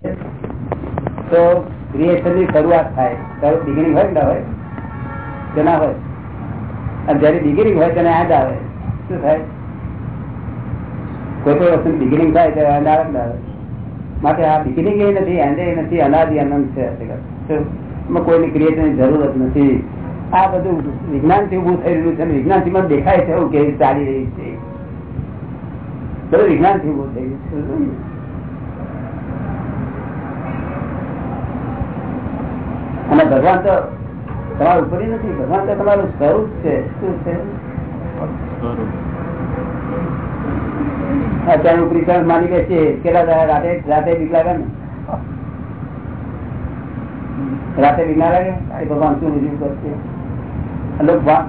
તો ક્રિએશનની શરૂઆત થાય. બિગિનિંગ હોય ના હોય. કે ના હોય. અને જયારે બિગિનિંગ હોય તેને યાદ આવે. શું થાય? કોઈ કોઈ વસ્તુ બિગિનિંગ થાય ત્યારે યાદ આવે આવે. માટે આ બિગિનિંગ એ નથી એન્ડ એ નથી, અનાદિ અનંત છે એમાં કોઈની ક્રિએશનની જરૂરત નથી. આ બધું વિજ્ઞાનથી ઉભું થઈ રહ્યું છે વિજ્ઞાનથી દેખાય છે એવું કેવી ચાલી રહી છે. બધું વિજ્ઞાનથી ઉભું થઈ ગયું અને ભગવાન તો તમારું ઉપરી નથી. ભગવાન તો તમારું સ્વરૂપ છે. શું છે? અત્યારે ઉપરી કણ માની બેસે કેટલા રાતે? રાતે બીક લાગે ને? રાતે બીક ના લાગે? ભગવાન શું રજૂ કરશે?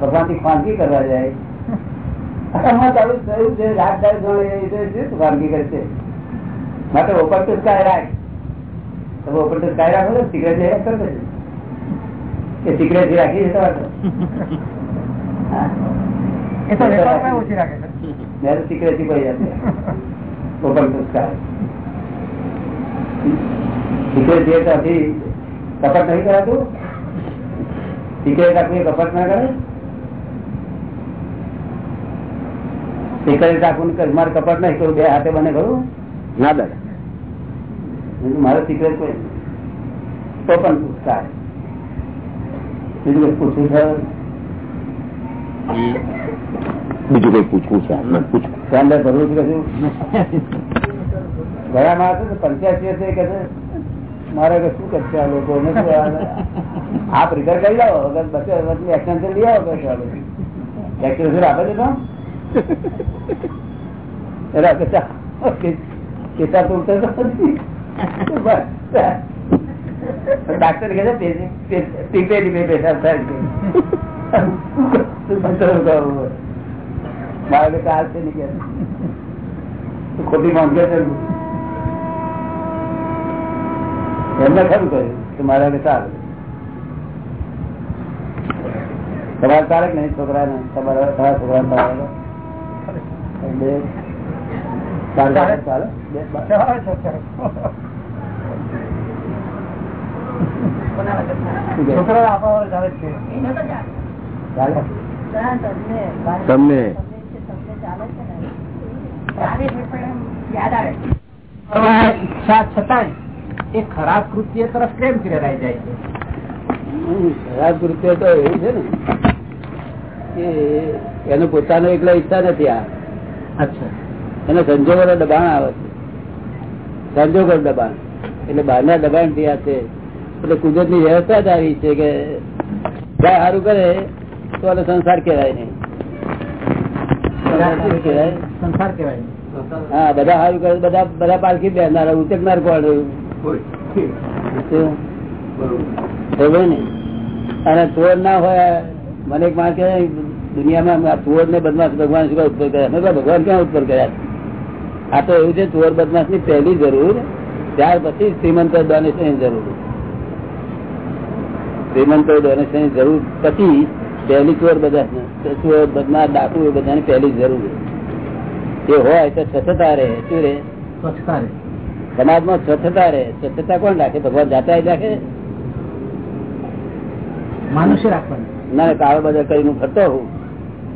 ભગવાનથી ખાનગી કરવા જાય. ચાલુ થયું છે. રાત દાડ ખાનગી કરશે? માટે ઓપન તો સ્કાય રાખ. તમે ઓપન ટુ સ્કાય રાખો છો સિગરેટ કરે છો કે સિગરેટ રાખી છે. તમારે તો પડી જશે. ઓપન ત્યાંથી કપટ નહીં કરાતું? સિગરેટ રાખવી કપટ ના કરે? સિગરેટ રાખવું મારે કપટ નહીં કરું બે હાથે બને કરું ના દાદા. મારો સિગરેટ કોઈ ઓપન પણ સ્કાય બીજું પૂછવું છે બીજું કઈ પૂછવું છે આમાં પૂછવું અંદર ભરવું છે કશું ગયા માં હતું પંચ્યાસી હશે કે મારે કે શું કરશે આ લોકો આપ રિપેર કરી લાવો અગર બસો એક્સટેન્શન લઈ આવો કે એક્સટેન્શન આપે છે તો એરા કેસા તો ઉતરતો નથી ડાક્ટર કે છે ટીપે ટીપે પેશાબ થાય છે મારે ચાલ છે નહીં કે ખોટી માંગે છે એમને ખરું કર્યું કે મારા કે ચાલે તમારે ચાલે કે નહીં છોકરા ને તમારા તમારા છોકરા ચાલે બે ચાલે ચાલે તમને. એ ખરાબ કૃત્ય તરફ કેમ પ્રેરાઈ જાય છે? ખરાબ કૃત્ય તો એવું છે ને કે એનો પોતાનો એકલા ઈચ્છા નથી આ. અચ્છા. એને સંજોગો દબાણ આવે છે. સંજોગો દબાણ. એટલે બહારના દબાણથી આ છે. એટલે કુદરતની વ્યવસ્થા જ આવી છે કે ગાય સારું કરે તો આને સંસાર કેવાય નહીં. સંસાર કહેવાય? હા બધા સારું કરે બધા બધા પાલખી બેસનાર ઉચકનાર કોણ રહ્યું? શું? ખબર ને? અને ચોર ના હોય મને એક માણસ દુનિયામાં ચોર ને બદમાશ ભગવાન શું ઉત્પન્ન કર્યા? મેં ભગવાન ક્યાં ઉત્પન્ન કર્યા? આ તો એવું છે ચોર બદમાશની પહેલી જરૂર ત્યાર પછી શ્રીમંત ડોનેશનની જરૂર. શ્રીમંત ડોનેશન જરૂર પછી પહેલી ચોર બધા ચોર બદમાશ ડાકુ એ બધાની પહેલી જરૂર એ હોય તો સ્વચ્છતા રહે શું રે સ્વચ્છતા રહે. સમાજમાં સ્વચ્છતા રહે. સ્વચ્છતા કોણ રાખે? ભગવાન જાતા જ રાખે? માનુષ્ય રાખવાનું. ના કાળો બધા કરીને ફરતો હોઉં.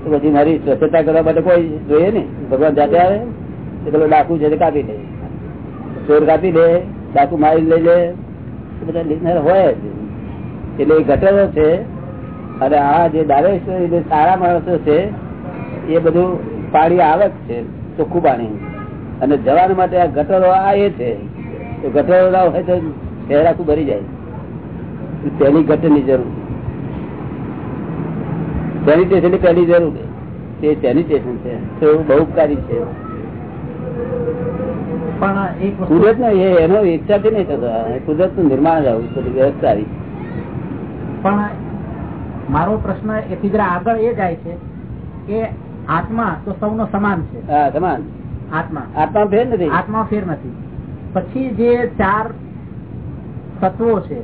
તો પછી મારી સ્વચ્છતા કરવા માટે કોઈ જોઈએ ને ભગવાન જાતે આવે તો પેલો ડાકુ છે કાપી દે ચોર કાપી દે ડાકુ મારી લઈ લે. બધા લીધનાર હોય જ. એટલે એ ગટરો છે અને આ જે દારેશ્વરી જે સારા માણસો છે એ બધું પાણી આવક છે ચોખ્ખું પાણી. અને જવાન માટે આ ગટરો આ એ છે તો ગટરો ના હોય તો શહેર આખું ભરી જાય. પહેલી ગટરની જરૂર. સેનિટેશનની પહેલી જરૂર તે સેનિટેશન છે. તો બહુ ઉપકારી છે. પણ કુદરત નો એનો ઈચ્છાથી નહીં થતો. કુદરતનું નિર્માણ આવું વ્યવસ્થા આવી. પણ મારો પ્રશ્ન એથી જરા આગળ એ જાય છે કે આત્મા તો સૌનો સમાન છે. સમાન. આત્મા. આત્મા ફેર નથી. આત્મા ફેર નથી. પછી જે ચાર તત્વો છે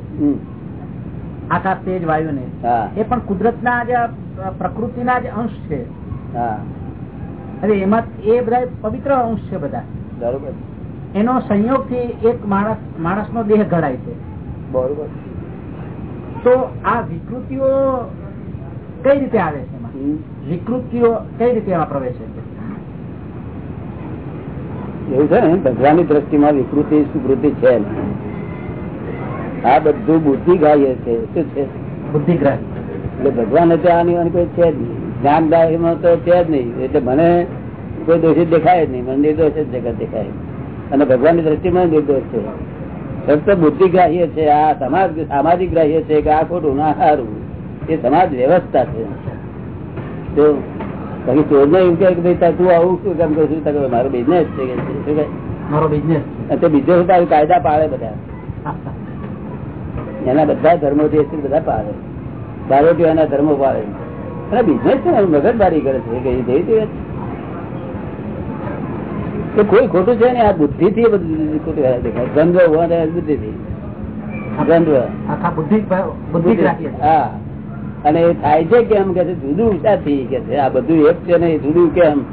આકાશ તેજ વાયુ ને એ પણ કુદરત ના જે પ્રકૃતિના જ અંશ છે. હા. અને એમાં એ બધા પવિત્ર અંશ છે બધા. બરોબર. એનો સંયોગથી એક માણસ માણસ નો દેહ ઘડાય છે. બરોબર. તો આ વિકૃતિઓ કઈ રીતે આવે છે વિકૃતિઓ કઈ રીતે એમાં પ્રવેશે છે? એવું છે ને? ભગવાનની દ્રષ્ટિમાં વિકૃતિ સુકૃતિ છે આ બધું બુદ્ધિ ગાય છે શું છે? બુદ્ધિગ્રહ. એટલે ભગવાન ત્યાં આની કોઈ છે જ નહીં. જ્ઞાન દાયમાં તો છે જ નહીં. એટલે મને કોઈ દોષિત દેખાય જ નહીં. મને નિર્દોષ જ જગત દેખાય. અને ભગવાનની દ્રષ્ટિમાં નિર્દોષ છે. ફક્ત બુદ્ધિ ગ્રાહ્ય છે આ સમાજ સામાજિક ગ્રાહ્ય છે કે આ ખોટું ના સારું. એ સમાજ વ્યવસ્થા છે. તો પછી ચોરને એવું કે ભાઈ તું આવું શું કામ કરશું? છું મારો બિઝનેસ છે કે. શું? કે મારો બિઝનેસ તે બીજો તારું કાયદા પાડે બધા. એના બધા ધર્મો જે છે બધા પાડે. બારોટીઓ એના ધર્મો પાડે. અને બિઝનેસ છે મગજબારી કરે છે. કે એ જઈ તે કોઈ ખોટું છે ને આ બુદ્ધિ થી ખોટું દેખાય. ગંધો હોવા બુદ્ધિ થી ગંધો આખા બુદ્ધિ બુદ્ધિગ્રાહ્ય છે. હા. અને એ થાય છે કેમ કે જુદું શાથી કે છે. આ બધું એક છે ને એ જુદું કેમ?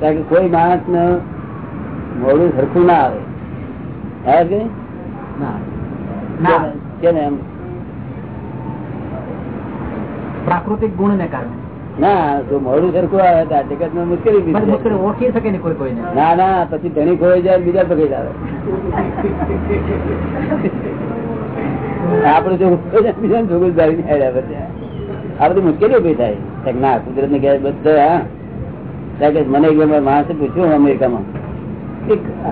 કારણ કે કોઈ માણસ ને મોડું સરખું ના આવે. આવે કે કેમ એમ? પ્રાકૃતિક ગુણ ને કારણે. ના જો મોડું સરખું આવે તો આ માં મુશ્કેલી ઓળખી શકે ને કોઈ કોઈને. ના ના પછી ધણી ખોવાઈ જાય બીજા પકડી આવે આપડે જો બીજા જાય આ બધી મુશ્કેલી ઊભી થાય. ના કુદરત ને ક્યારે બધા હા. કારણ કે મને એક વાર માણસે પૂછ્યું અમેરિકામાં.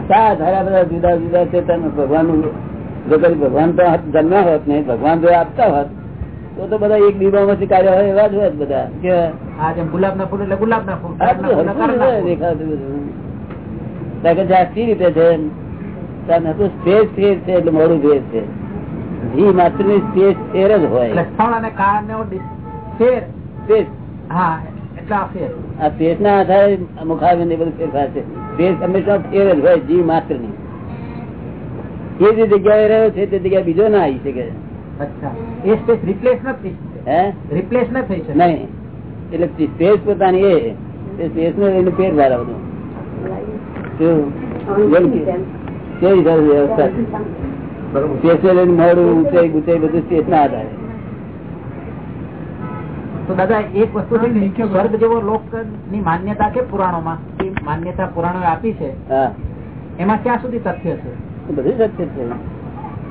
શા ધારા બધા જુદા જુદા છે તને ભગવાન ભગવાન તો જન્મ્યા હોત નહીં ભગવાન જો આપતા હોત. તો તો બધા એક બીબામાંથી કાર્ય હોય એવા જ હોય બધા. કે ગુલાબ ના ફૂલ એટલે ગુલાબ ના ફૂલ. દેખાતું રીતે છે? સ્પેસ ફેર છે એટલે મોડું ફેર છે. ઘી માત્રની સ્પેસ ફેર જ હોય. સ્થળ અને કાળ નો ફેર. સ્પેસ હા આ ફેર. આ સ્પેસ ના આધારે મુખાવી ને બધું ફેરફાર છે. સ્પેસ હંમેશા ફેર જ હોય જી માત્રની એ જે જગ્યાએ રહ્યો છે તે જગ્યાએ બીજો ના આવી શકે. એટલે સ્પેસ પોતાની એ. સ્પેસ નો એનું કેવી વ્યવસ્થા સ્પેશિયલ મોડું ઊંચાઈ ઊંચાઈ બધું સ્પેસ ના આધારે. તો દાદા એક વસ્તુ છે સ્વર્ગ જેવો લોકની માન્યતા કે પુરાણોમાં? માન્યતા પુરાણો આપી છે. હા. એમાં ક્યાં સુધી તથ્ય છે? બધું સત્ય છે.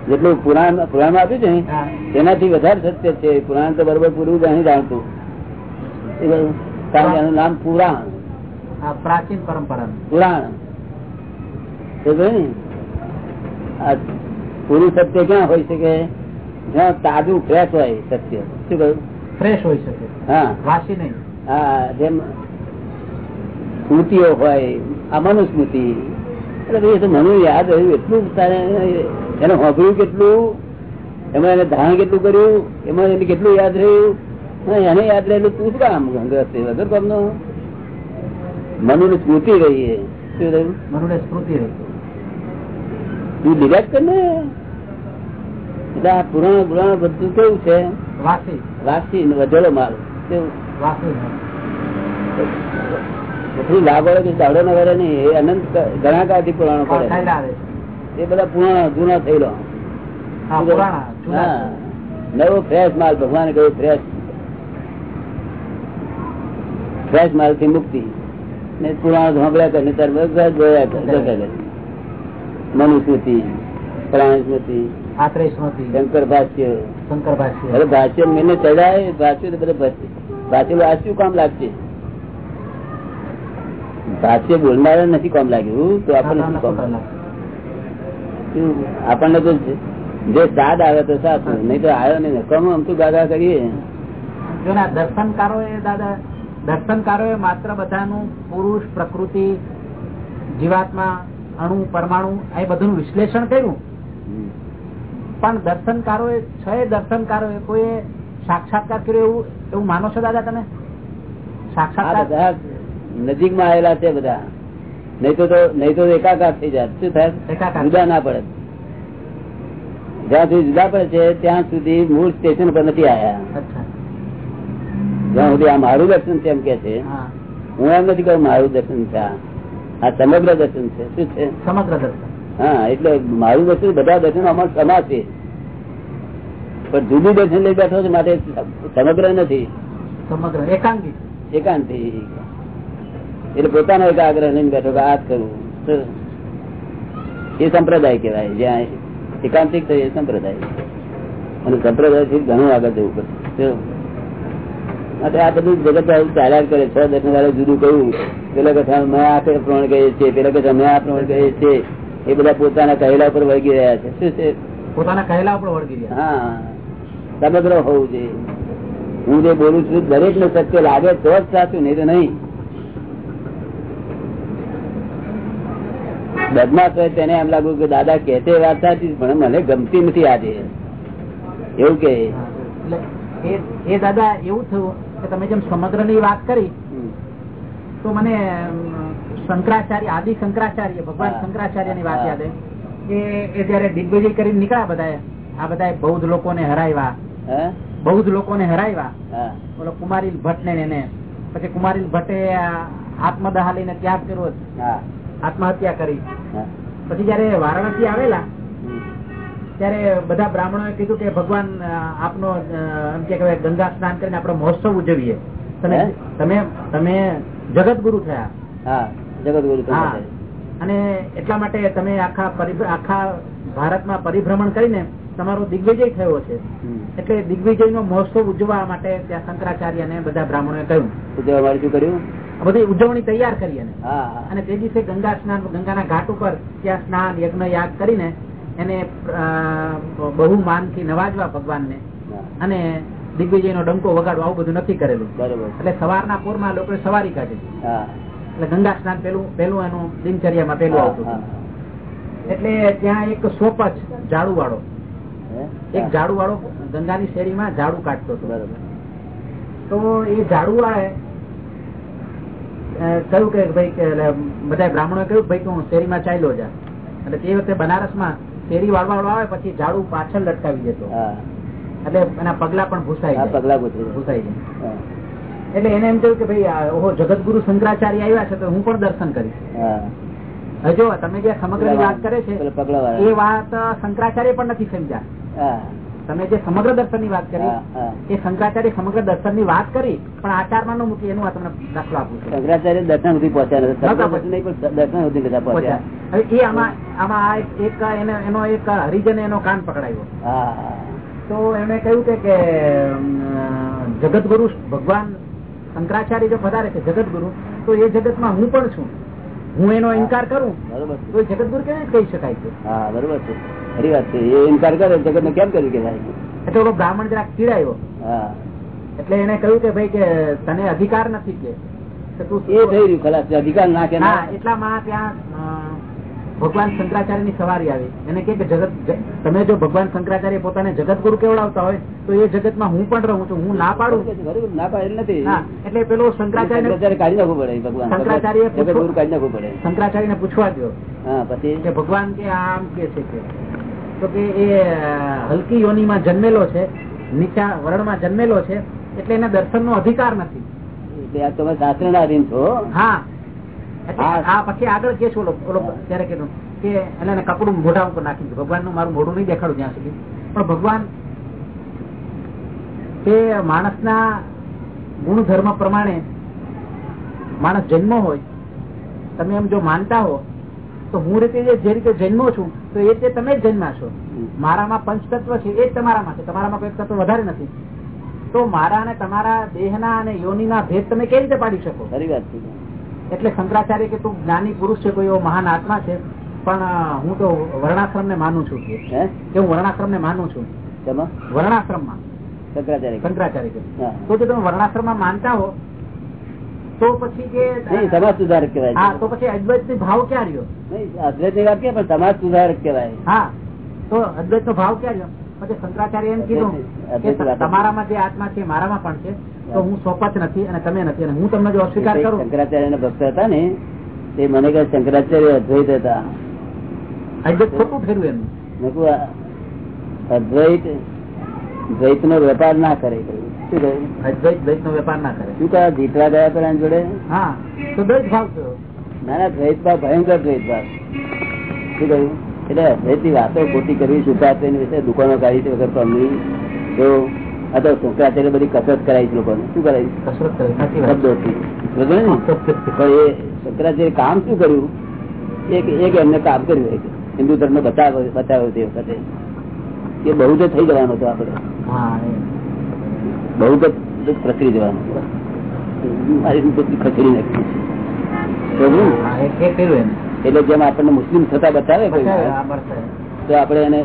જેટલું પુરાણ પુરાણ આપ્યું છે ને વધારે સત્ય છે. પુરાણ તો બરોબર પૂરું નહીં જાણતું. કારણ એનું નામ પુરાણ. પ્રાચીન પરંપરા પુરાણ. પૂરું સત્ય ક્યાં હોય શકે? જ્યાં તાજું ફ્રેશ હોય સત્ય. શું કહ્યું? ફ્રેશ હોય શકે. હા. વાસી નહીં. હા જેમ સ્મૃતિઓ હોય આ મનુસ્મૃતિ. એટલે એ તો મને યાદ રહ્યું. એટલું તારે એને હોભળ્યું કેટલું? એમાં એને ધારણ કેટલું કર્યું? એમાં એને કેટલું યાદ રહ્યું? એને યાદ રહેલું તું કામ ગ્રસ્ત વગર કામનો. મનુ સ્મૃતિ રહી શું મનુને સ્મૃતિ રહી. તું ડિરેક્ટ કર ને. એટલે આ પુરાણ પુરાણ બધું કેવું છે? વાસી. વાસી વધેલો માલ. કેવું? વાસી. કે દાડો ના વરે નહીં અનંત ઘણા કાળથી પુરાણો પડે. એ બધા પુરાણા જૂના થયેલો. નવો ફ્રેશ માલ ભગવાન કહ્યું ફ્રેશ ફ્રેશ માલથી મુક્તિ. ને પુરાણો સાંભળ્યા કરે ને બધા જોયા કરે મનુસ્મૃતિ પ્રાણ સ્મૃતિ શંકર ભાષ્ય. શંકર ભાષ્ય. મેને ચડાય ભાષ્ય તો બધા ભાષ્ય કામ લાગશે? ભાષ્ય બોલનારા નથી કામ લાગ્યું તો આપણને શું કામ? લાગે? આપણને તો જે- સાદ આવે તો સાચું નહીં તો આવ્યો નહીં કમ આમ તો ગાગા કરીએ દર્શનકારો એ દાદા દર્શનકારો એ માત્ર બધાનું પુરુષ પ્રકૃતિ જીવાત્મા અણુ પરમાણુ એ બધું વિશ્લેષણ કર્યું. પણ દર્શનકારો એ છ દર્શનકારો એ કોઈ સાક્ષાત્કાર કર્યો એવું એવું માનો છો દાદા તમે? સાક્ષાત્કાર? નજીકમાં આવેલા છે બધા. નહીં તો નહીં તો એકાકાર થઈ જાય શું થાય. જુદા ના પડે. જ્યાં સુધી જુદા પડે છે ત્યાં સુધી મૂળ સ્ટેશન પર નથી આવ્યા જ્યાં સુધી આ મારું દર્શન છે એમ કે છે હું. એમ નથી કહું મારું દર્શન છે આ. આ સમગ્ર દર્શન છે. શું છે? સમગ્ર દર્શન. હા એટલે મારું દર્શન બધા દર્શન અમાર સમા છે. પણ જુદું દર્શન લઈ બેઠો છે માટે સમગ્ર નથી. સમગ્ર. એકાંતિ એકાંતિ એટલે પોતાનો એક આગ્રહ લઈને બેઠો કે આ જ કરવું એ સંપ્રદાય કહેવાય. જ્યાં એકાંતિક થયું એ સંપ્રદાય. અને સંપ્રદાયથી ઘણું આગળ જવું પડશે આ બધું જગત ચાલ્યા કરે. છ દસ વાળા જુદું કહ્યું પેલા કથા મેં આ પ્રમાણ કહીએ છીએ. પેલા કથા મેં આ પ્રમાણ કહીએ છીએ. એ બધા પોતાના કહેલા ઉપર વળગી રહ્યા છે. શું છે? પોતાના કહેલા ઉપર વળગી રહ્યા હા. સમગ્ર હોવું જોઈએ. હું જે બોલું છું દરેક ને સત્ય લાગે તો જ સાચું નહીં તો નહીં. બદમાશ હોય તેને એમ લાગ્યું કે દાદા કે તે વાત સાચી પણ મને ગમતી નથી આજે. એવું કે એ દાદા એવું થયું કે તમે જેમ સમગ્રની વાત કરી તો મને શંકરાચાર્ય આદિ શંકરાચાર્ય ભગવાન શંકરાચાર્યની વાત યાદ કે એ જયારે દિગ્વિજય કરીને નીકળ્યા બધા આ બધા બૌદ્ધ લોકોને હરાવ્યા. બૌદ્ધ બૌદ્ધ લોકોને હરાવ્યા. બોલો ઓલો કુમારીલ ભટ્ટ ને એને. પછી કુમારીલ ભટ્ટે આત્મદહા લઈને ત્યાગ કર્યો. આત્મહત્યા કરી. પછી જયારે વારાણસી આવેલા ત્યારે બધા બ્રાહ્મણો કીધું કે ભગવાન આપનો એમ કે ગંગા સ્નાન કરીને આપણે મહોત્સવ ઉજવીએ. તમે તમે જગત ગુરુ થયા. જગત ગુરુ અને એટલા માટે તમે આખા આખા ભારતમાં પરિભ્રમણ કરીને તમારો દિગ્વિજય થયો છે. એટલે દિગ્વિજય નો મહોત્સવ ઉજવવા માટે ત્યાં શંકરાચાર્ય ને બધા બ્રાહ્મણોએ કહ્યું. અમારે શું કર્યું? બધી ઉજવણી તૈયાર કરી. અને. તે દિવસે ગંગા સ્નાન ગંગાના ઘાટ ઉપર ત્યાં સ્નાન યજ્ઞ યાગ કરીને એને બહુ માનથી નવાજવા ભગવાન ને અને દિગ્વિજય નો ડંકો વગાડવા આવું બધું નથી કરેલું. એટલે સવારના પોરમાં લોકો સવારી કાઢી. એટલે ગંગા સ્નાન પેલું પેલું એનું દિનચર્યામાં પેલું આવતું એટલે ત્યાં એક સોપચ ઝાડુ વાળો? એક ઝાડુ વાળો ગંગાની શેરીમાં ઝાડુ કાઢતો હતો. બરોબર. તો એ ઝાડુ વાળે કહ્યું કે ભાઈ બધા બ્રાહ્મણો કહ્યું ભાઈ તું શેરીમાં ચાલ્યો જા. એટલે તે વખતે બનારસમાં શેરી વાળવા વાળો આવે પછી ઝાડુ પાછળ લટકાવી દેતો. એટલે એના પગલા પણ ભૂસાઈ પગલા. ભૂસાઈ જાય. એટલે એને એમ કહ્યું કે ભાઈ ઓહો જગતગુરુ શંકરાચાર્ય આવ્યા છે તો હું પણ દર્શન કરીશ. હા જો તમે જે સમગ્રની વાત કરે છે એ વાત શંકરાચાર્ય પણ નથી સમજ્યા. તમે જે સમગ્ર દર્શનની વાત કરી. એ શંકરાચાર્ય સમગ્ર દર્શનની વાત કરી પણ આચારમાં ન મૂકી એનું તમને દાખલો આપું છું. શંકરાચાર્ય દર્શન સુધી પહોંચ્યા દર્શન સુધી હવે એ આમાં આમાં એક- એનો એક હરિજને એનો કાન પકડાયો. તો એમણે કહ્યું કે જગત ગુરુ જગતગુરુ ભગવાન શંકરાચાર્ય જો પધારે છે જગતગુરુ તો એ જગતમાં હું પણ છું. હું એનો ઇનકાર કરું બરોબર તો જગતગુરુ કેવી કહી શકાય છે? હા બરોબર છે. ખરી વાત છે. એ ઇનકાર કરે જગત ને કેમ કર્યું કે એટલે ઓલો બ્રાહ્મણ જરાક ચીડાયો. હા. એટલે એને કહ્યું કે ભાઈ કે તને અધિકાર નથી કે. તું એ થઈ રહ્યું ખલાસ અધિકાર ના કે ના? એટલામાં ત્યાં ભગવાન શંકરાચાર્યની સવારી આવી. એને કે જગત તમે જો ભગવાન શંકરાચાર્ય પોતાને જગતગુરુ કેવડાવતા હોય તો એ જગતમાં હું પણ રહું છું હું ના પાડું. ના પાડેલ નથી. એટલે પેલો શંકરાચાર્ય શંકરાચાર્ય કાઢી નાખવું પડે ભગવાન. શંકરાચાર્ય ગુરુ કાઢી નાખવું પડે. શંકરાચાર્ય ને પૂછવા દો પછી? કે ભગવાન કે આમ કે છે કે. તો કે એ હલકી હલકી યોનીમાં જન્મેલો છે નીચા વર્ણમાં જન્મેલો છે એટલે એના દર્શન નો અધિકાર નથી. તમે શાસ્ત્ર ના અધીન છો. હા. આ પછી આગળ કે ઓલો ત્યારે કીધું કે એટલે કપડું મોઢા ઉપર નાખી દીધું. ભગવાનનું મારું મોઢું નહીં દેખાડું ત્યાં સુધી. પણ ભગવાન તે માણસના ગુણધર્મ પ્રમાણે માણસ જન્મ હોય તમે એમ જો માનતા હો તો હું રીતે જે રીતે જન્મો છું તો એ રીતે તમે જ જન્મ્યા છો મારામાં પંચતત્વ છે એ જ તમારામાં છે. તમારામાં કોઈ તત્વ વધારે નથી. તો મારા અને તમારા દેહના અને યોનિના ભેદ તમે કેવી રીતે પાડી શકો? ખરી વાત છે. એટલે શંકરાચાર્ય કે તું જ્ઞાની પુરુષ છે કોઈ એવો મહાન આત્મા છે? પણ હું તો વર્ણાશ્રમ ને માનું છું કે હું? વર્ણાશ્રમ ને માનું છું. વર્ણાશ્રમમાં શંકરાચાર્ય શંકરાચાર્ય તો જો તમે વર્ણાશ્રમમાં માનતા હો તો પછી કે સમાજ સુધારક કહેવાય. હા તો પછી અદ્વૈત ભાવ ક્યાં રહ્યો? અદ્વૈતની વાત કે પણ સમાજ સુધારક કહેવાય. હા તો અદ્વૈત નો ભાવ ક્યાં રહ્યો? પછી શંકરાચાર્ય એમ કીધું કે તમારામાં જે આત્મા છે મારામાં પણ છે. તો હું સોપત નથી અને તમે નથી અને હું તમને જો અસ્વીકાર કરું? શંકરાચાર્ય ના ભક્ત હતા ને તે મને કહે શંકરાચાર્ય અદ્વૈત હતા. અદ્વૈત ખોટું ફેરવું એનું મેં કહ્યું, આ અદ્વૈત દ્વૈત નો વેપાર ના કરે. અદ્વૈત દ્વૈત નો વેપાર ના કરે. શું કહ્યું જીતવા ગયા પેલા જોડે? હા તો દ્વૈત ભાવ થયો. ના ના દ્વૈતભાવ ભયંકર દ્વૈતભાવ શું કહ્યું? એટલે અદ્વૈતની વાતો ખોટી કરવી શુદ્ધાત્મની વિશે દુકાનો કાઢી વગર તો તો બધી કસરત કરાવી છે લોકોને. શું કરાવી કસરત કરી સાચી શબ્દોથી. પણ એ શંકરાચાર્ય કામ શું કર્યું? એક એક એમને કામ કર્યું હિન્દુ ધર્મ બતાવ્યો બતાવ્યો તે વખતે. એ બહુ જ થઈ જવાનો હતો આપડે બહુ જ પ્રસરી જવાનો. ખસેડી નાખી. બરોબર ને? હા, એ એ કર્યું એને એટલે જેમ આપણને મુસ્લિમ થતા બતાવે. તો આપણે એને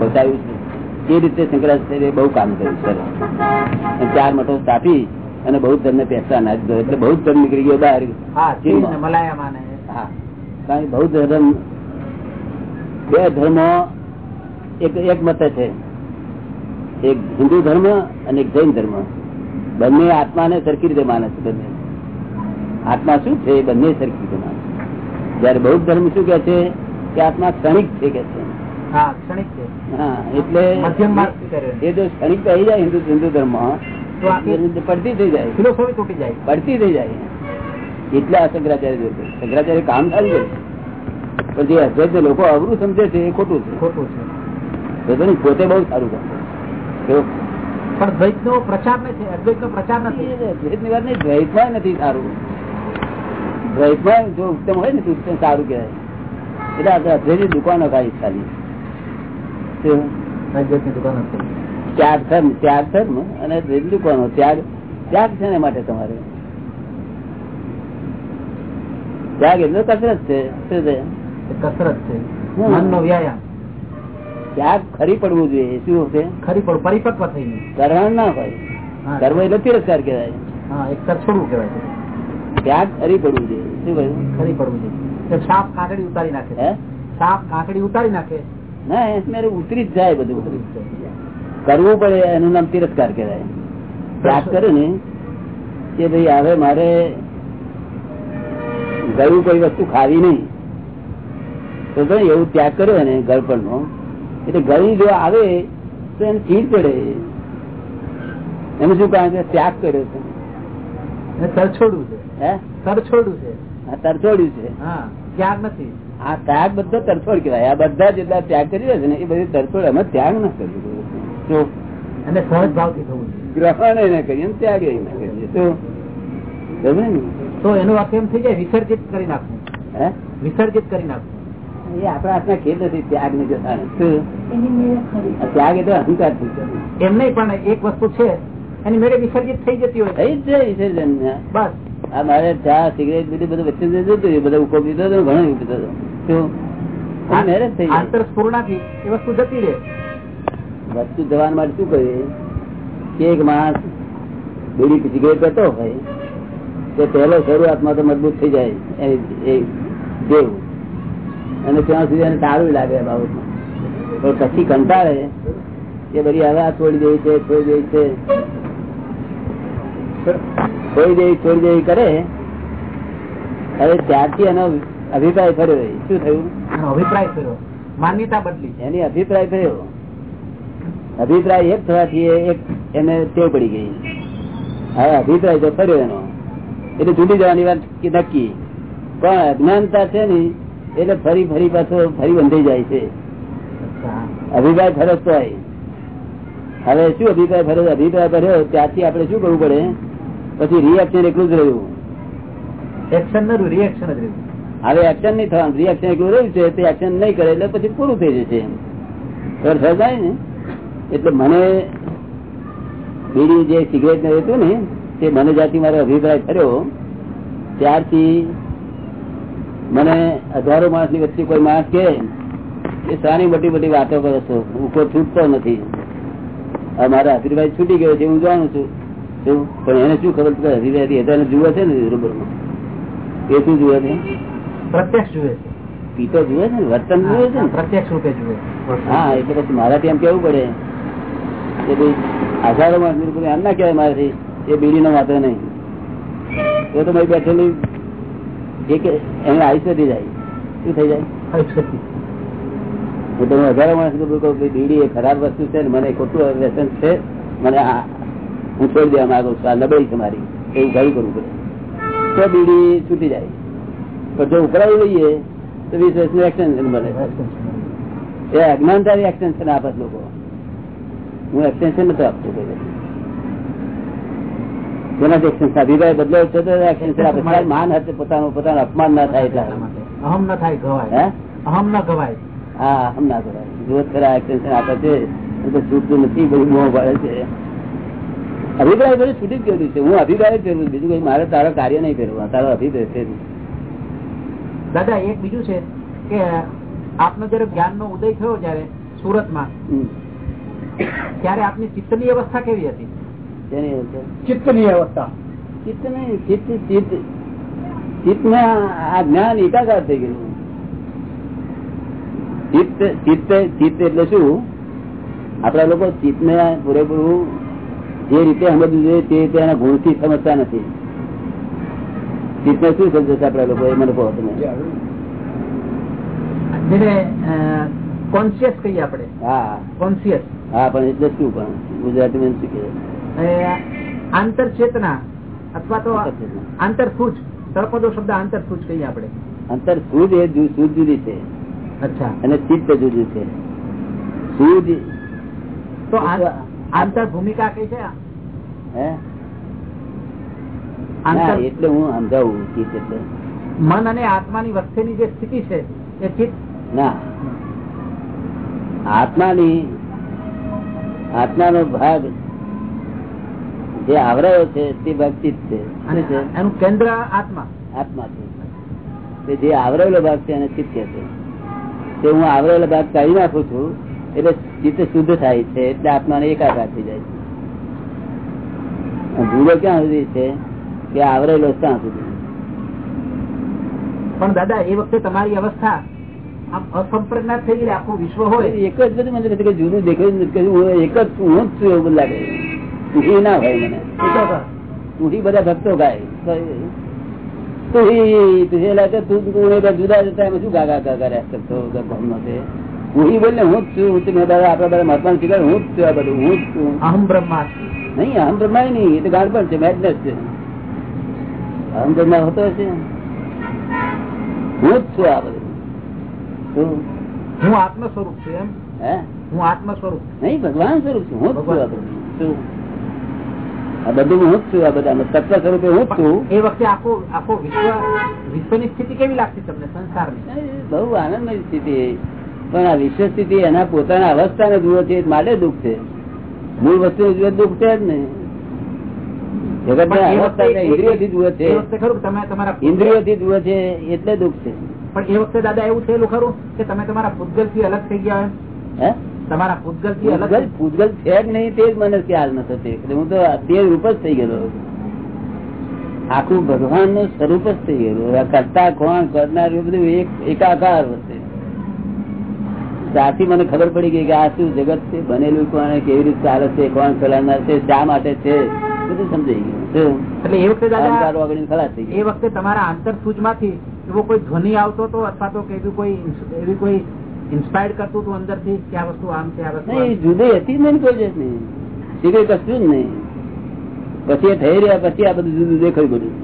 બતાવ્યું છે. એ રીતે શંકરાચાર્ય બહુ કામ કર્યું સરસ ચાર મઠો સ્થાપી અને બૌદ્ધ ધર્મ પેસા ના દીધો એટલે બૌદ્ધ ધર્મ નીકળી ગયો બહાર. ને ને કારણ કે બૌદ્ધ ધર્મ બે ધર્મો એક એક મતે છે. એક હિન્દુ ધર્મ અને એક જૈન ધર્મ. બંને આત્માને સરખી રીતે માને છે બંને. આત્મા શું છે એ બંને સરખી રીતે માને છે. જયારે બૌદ્ધ ધર્મ શું કે છે? કે આત્મા ક્ષણિક છે કે છે. હા ક્ષણિક છે. એટલે. એ જો ક્ષણિક થઈ જાય હિન્દુ હિન્દુ ધર્મ પડતી થઈ જાય. ફિલોસોફી તૂટી જાય. પડતી થઈ જાય. એટલે આ શંકરાચાર્ય જોયું શંકરાચાર્ય કામ સારું પણ જે અદ્વૈત લોકો અવરું સમજે છે એ ખોટું છે. ખોટું છે. પોતે બહુ સારું કામ પણ દ્વૈત નો પ્રચાર નથી અદ્વૈત નો પ્રચાર નથી. એ દ્વૈતની વાત નહીં દ્વૈતમાં નથી સારું. દ્વૈતમાં જો ઉત્તમ હોય ને તો ઉત્તમ સારું કહેવાય. એટલે આપણે અદ્વૈતની દુકાનો ખાઈ ખાલી શું? અદ્વૈતની દુકાન હતી ત્યાગ ધર્મ ત્યાગ ધર્મ અને દુકાનો ત્યાગ ત્યાગ છે માટે તમારે? ત્યાગ એટલે કસરત છે શું છે? કસરત છે. મનનો વ્યાયામ. ત્યાગ ખરી પડવું જોઈએ શું છે ખરી પડવું પરિપક્વ થઈ ગયું. કરવાનું ના હોય. હા. કર્મ એટલે તિરસ્કાર કહેવાય. હા એક તરછોડવું કહેવાય. છે ત્યાગ ખરી પડવું જોઈએ શું કહ્યું? ખરી પડવું જોઈએ. સાપ કાકડી ઉતારી નાખે. સાપ કાકડી ઉતારી નાખે. ના ઉતરી જ જાય બધું. કરવું પડે એનું નામ તિરસ્કાર કહેવાય. ત્યાગ કરે ને કે ભાઈ હવે મારે ગયું કોઈ વસ્તુ ખાવી નહીં. તો એવું ત્યાગ કર્યો ને ગળપણ નો એટલે ગળી જો આવે તો એને ચીર પડે. એનું શું કારણ કે ત્યાગ કર્યો છે? એને તરછોડવું છે. હે? તરછોડવું છે. તરછોડ્યું છે. હા ત્યાગ નથી. આ ત્યાગ બધો તરફોડ કહેવાય. આ બધા જેટલા ત્યાગ કરી રહ્યા છે ને એ બધી તરફોડ અમે ત્યાગ ના કર્યું તો અને સહજ ભાવથી થવું ગ્રહણ એને કરીએ ને ત્યાગ ના કરીએ. તો ગમે ને. તો એનું વાક્ય એમ થઈ જાય વિસર્જિત કરી નાખવું. હે? વિસર્જિત કરી નાખવું. એ આપણા હાથના ખેલ નથી ત્યાગ ને જતા ત્યાગ તો અહંકાર થઈ એમ નહીં પણ એક વસ્તુ છે એની મેળે વિસર્જિત થઈ જતી હોય. થઈ જ જાય વિસર્જન. બસ. આ મારે ચા સિગરેટ બધું બધું વચ્ચે જતું રહ્યું. બધા ઉકો પીતો હતો ઘણો પીતો હતો. શું આ મેરેજ થઈ જાય એ વસ્તુ જતી રહે. વસ્તુ જવાન માટે શું કહ્યું કે એક માણસ બીડી સિગરેટ પીતો હોય તો પહેલો શરૂઆતમાં તો મજબૂત થઈ જાય એ- એ દેવ. અને ત્યાં સુધી એને સારું લાગે આ બાબતમાં. પણ પછી કંટાળે કે બધી હવે આ છોડી દે છે છોડી દે છે. છોડી દેવી કોઈ દેવી કરે હવે ત્યારથી એનો અભિપ્રાય ફર્યો શું થયું? અભિપ્રાય ફર્યો. માન્યતા બદલી. એની અભિપ્રાય ફર્યો. અભિપ્રાય એક થવાથી એક એને ટેવ પડી ગઈ. હવે અભિપ્રાય તો ફર્યો એનો. એટલે જુદી જવાની વાત નક્કી. પણ અજ્ઞાનતા છે ને એટલે ફરી ફરી પાછો ફરી બંધાઈ જાય છે. અભિપ્રાય ફરજ તો હવે શું અભિપ્રાય ફરજ અભિપ્રાય ફર્યો ત્યારથી આપણે શું કરવું પડે? પછી રિએક્શન એટલું જ રહ્યું. એક્શન રિએક્શન જ રહ્યું. હવે એક્શન નહીં થવાનું. રિએક્શન એટલું રહ્યું છે તે એક્શન નહીં કરે એટલે પછી પૂરું થઈ જશે સમજાય ને? એટલે મને બીડી જે સિગરેટ ને હતું ને તે મને જ્યાંથી મારો અભિપ્રાય કર્યો ત્યારથી મને હજારો માણસની વચ્ચે કોઈ માણસ કે સારી મોટી મોટી વાતો કરો છો. હું કોઈ છૂટતો નથી. હવે મારા અભિપ્રાય છૂટી ગયો છે હું જાણું છું? પણ એને શું ખબર? એ તો એને જુએ છે ને રૂબરૂમાં. એ શું જુએ છે? પ્રત્યક્ષ જુએ પીતો જુએ છે ને? વર્તન જુએ છે છે ને પ્રત્યક્ષ રૂપે જુએ હા એટલે પછી મારાથી એમ કેવું પડે? કે ભાઈ હજારો માં એમ ના કહેવાય મારાથી એ બીડી નો વાંધો નહીં. તો તો મારી બેઠેલી જે કે એને આયુષ વધી જાય. શું થઈ જાય? હું તમે હજારો માણસ બીડી એ ખરાબ વસ્તુ છે ને મને ખોટું વ્યસન છે. મને આ હું છોડી દેવા માંગુ છું આ નબળી તમારી એવું ઘણી કરવું પડે. તો બીડી છૂટી જાય. પણ જો ઉપરાવી લઈએ તો વીસ વર્ષનું એક્સટેન્શન મળે એ અજ્ઞાનતારી એક્સટેન્શન આપે લોકો. હું એક્સટેન્શન નથી આપતો કોઈ જેનાથી extension અભિપ્રાય બદલાયો છે તો extension આપે માન હશે પોતાનું પોતાનું અપમાન ના થાય એટલા અહમ ન થાય હે? ગવાય અહમ ન ગવાય. હા હમ ના કરાય જો ખરા એક્સટેન્શન આપે છે તો છૂટતું નથી બધું મોહ પાડે છે. અભિપ્રાય બધું છૂટી જ ગયેલું છે. હું અભિપ્રાય જ ફેરવું બીજું કઈ મારે તારા કાર્ય નહીં ફેરવું. તારો અભિપ્રાય ફેરવું દાદા એક બીજું છે કે આપનો જયારે જ્ઞાન નો ઉદય થયો જયારે સુરતમાં. ત્યારે આપની ચિત્તની અવસ્થા કેવી હતી? ચિત્તની અવસ્થા. ચિત્ત નહીં ચિત્ત ચિત્ત ચિત્તમાં આ જ્ઞાન એકાકાર થઈ ગયેલું ચિત્ત ચિત્ત ચિત્ત એટલે શું? આપડા લોકો ચિત્તને પૂરેપૂરું જે રીતે સમજવું જોઈએ તે રીતે એના ગુણથી સમજતા નથી. ચિત્તને શું સમજે છે આપડા લોકો? એ મને કહો તમે. કોન્શિયસ કહીએ આપણે. હા. કોન્શિયસ હા પણ એટલે શું પણ? ગુજરાતીમાં શું કહે? આંતર ચેતના અથવા તો આંતર સૂચ તળપદો શબ્દ આંતર સૂચ કહીએ આપણે. અંતર સૂજ એ સૂજ જુદી છે. અચ્છા. અને ચિત્ત જુદી છે. સૂજ તો આંતર ભૂમિકા કઈ છે? એટલે હું સમજાવું ચિત્ત એટલે. મન અને આત્માની વચ્ચેની જે સ્થિતિ છે એ ચિત્ત ના. આત્માની આત્માનો ભાગ જે આવરાયો છે તે ભાગ ચિત્ત છે. એનું કેન્દ્ર આત્મા. આત્મા છે. જે આવરેલો ભાગ છે એને ચિત્ત છે. તે હું આવરેલો ભાગ કાઢી નાખું છું એટલે ચિત્ત શુદ્ધ થાય છે એટલે આત્માને એકાગ્ર થઈ જાય છે. ભૂલો ક્યાં સુધી છે? કે આવરેલો ક્યાં સુધી? પણ દાદા એ વખતે તમારી અવસ્થા અસંપ્રજ્ઞાત થઈ ગયેલી આખું વિશ્વ હોય. એક જ બધું મને નથી કે જુદું દેખાયું નથી હું એક જ હું જ છું એવું લાગે તુહી ના હોય મને. તુહી બધા ભક્તો ગાય. તુહી તુહી લાગે તું તું જુદા જતા શું ગાગા કરતો ગમનો છે? તુહી બોલે હું જ છું હું જ છું. મેં બધા આપડા બધા મહાત્મા શીખવાડ હું જ છું આ બધું હું જ છું. અહમ બ્રહ્માસ્મિ. નહીં આમ બ્રહ્મા નહીં એ તો ગાણપણ છે મેડનેસ છે. આમ બ્રહ્મા હોતો હશે? હું જ છું આ બધું. હું આત્મ સ્વરૂપ છું એમ? હે? હું આત્મ સ્વરૂપ. નહીં ભગવાન સ્વરૂપ છું હું જ છું આ બધું. આ બધું હું જ છું આ બધા તત્વ સ્વરૂપે હું જ છું. એ વખતે આખો આખો વિશ્વ વિશ્વની સ્થિતિ કેવી લાગતી તમને સંસારની? બહુ આનંદમય સ્થિતિ. પણ આ વિશ્વ સ્થિતિ એના પોતાના અવસ્થાને જુઓ છે માટે દુઃખ છે. મૂળ વસ્તુ દુઃખ છે જ ને ઇન્દ્રિયો ઇન્દ્રિયોથી જુએ છે. એટલે દુઃખ છે. પણ એ વખતે દાદા એવું થયેલું ખરું કે તમે તમારા ભૂતગલથી અલગ થઈ ગયા હે? તમારા ભૂતગલથી અલગ પૂતગલ છે જ નહીં તે જ મને ખ્યાલ નતો તે. હું તો તે રૂપ જ થઈ ગયેલો આખું ભગવાનનું સ્વરૂપ જ થઈ ગયેલું. કરતા કોણ કરનાર બધું એકાકાર ત્યાંથી મને ખબર પડી ગઈ કે આ શું જગત છે? બનેલું કોણ કેવી રીતે ચાલે છે? કોણ ચલાવનાર છે? શા માટે છે? બધું સમજાઈ ગયું. એટલે એ વખતે દાદા એ તમારા આંતર સૂજમાંથી એવો કોઈ ધ્વનિ આવતો હતો અથવા તો એવી કોઈ એવી કોઈ ઇન્સ્પાયર્ડ કરતું હતું અંદરથી કે આ વસ્તુ આમ છે આ વસ્તુ જુદી હતી નહીં કોઈ કઈ નહીં શીખે કશું જ નહીં. પછી એ થઈ રહ્યા પછી આ બધું જુદું દેખાયું બધું.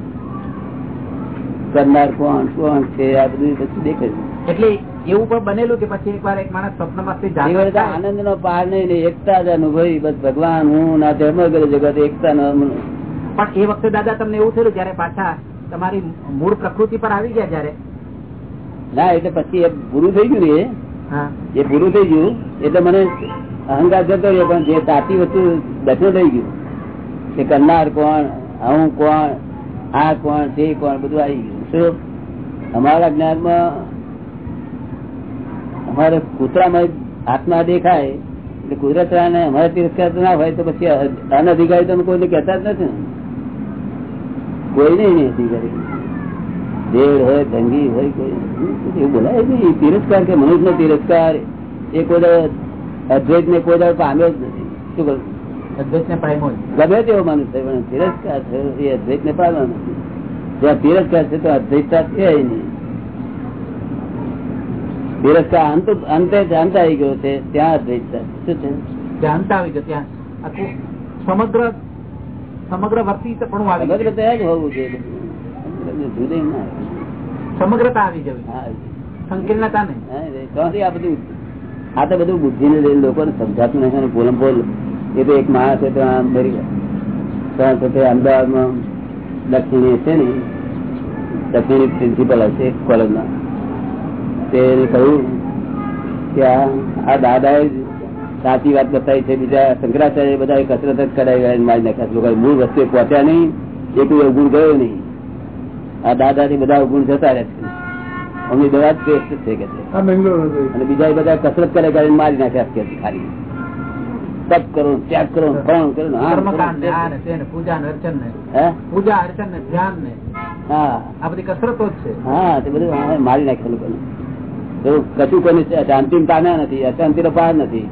કરનાર કોણ કોણ છે? આ બધું પછી દેખાયું. એટલે એવું પણ બનેલું કે પછી એકવાર એક માણસ સ્વપ્ન. આનંદ નો પાર નહીં એકતા જ અનુભવી. બસ ભગવાન હું ના ધર્મ કરે જગત એકતા નો પણ એ વખતે દાદા તમને એવું થયેલું જયારે પાછા તમારી મૂળ પ્રકૃતિ પર આવી ગયા જયારે? ના એટલે પછી એ પૂરું થઈ ગયું ને એ. પૂરું થઈ ગયું. એટલે મને અહંકાર જતો રહ્યો પણ જે તાતી વસ્તુ દર્શન થઈ ગયું. કે કરનાર કોણ હું કોણ આ કોણ તે કોણ બધું આવી ગયું. શું? અમારા જ્ઞાનમાં અમારે કૂતરામાં આત્મા દેખાય એટલે કુદરત અમારે તિરસ્કાર ના હોય તો પછી અનધિકારી તમે કોઈને કહેતા જ નથી. ને. કોઈ નહીં અધિકારી. દેવ હોય ધંગી હોય કોઈ એવું બોલાય? નહીં તિરસ્કાર કે મનુષ્ય તિરસ્કાર એ કોઈ દાડો અદ્વૈત ને કોઈ દાડો પામ્યો જ નથી. શું કહું? અદ્વૈત ને પામ્યો ગમે તેવો મનુષ્ય પણ તિરસ્કાર થયો એ અદ્વૈત ને પામ્યો નથી. જ્યાં તિરસ્કાર છે તો અદ્વૈતતા છે નહીં. તિરસ્કાર અંત અંતે જ અંત આવી ગયો છે ત્યાં અદ્વૈતતા શું છે? જાણતા આવી ગયો ત્યાં આખું સમગ્ર સમગ્ર વર્તી પણ સમગ્ર. જ હોવું જોઈએ. જુદી ના સમગ્રતા આવી જવી. સંકીર્ણતા નહીં. આ બધું આ તો બધું બુદ્ધિ ને લઈને લોકોને સમજાતું નથી અને બોલમ બોલ એ તો એક માણસ છે તો આમ કરી ત્યાં તે અમદાવાદમાં દક્ષિણી છે ને દક્ષિણી પ્રિન્સિપલ હશે કોલેજના તે કહ્યું કે આ દાદા સાચી વાત બતાવી છે. બીજા શંકરાચાર્ય બધા કસરત જ કરાવી મારી નાખ્યા લોકો મૂળ વસ્તુ પહોંચ્યા નહીં. એક અવગુણ ગયો નહીં. આ દાદાથી બધા અવગુણ જતા રહે છે. અમની દવા જ શ્રેષ્ઠ છે કે છે. અને બીજા બધા કસરત કરે કરીને મારી નાખ્યા કે ખાલી. તપ કરો ત્યાગ કરો ફળ કરો ને આમ કરો. કર્મકાંડ ને ને આ ને તે ને પૂજા અર્ચન ને પૂજા અર્ચન ને ધ્યાન ને હા. આ બધી કસરતો જ છે. હા તે બધું મારી નાખ્યા લોકોને. તો કશું કોઈ શાંતિ પામ્યા નથી અશાંતિ નો પાર નથી.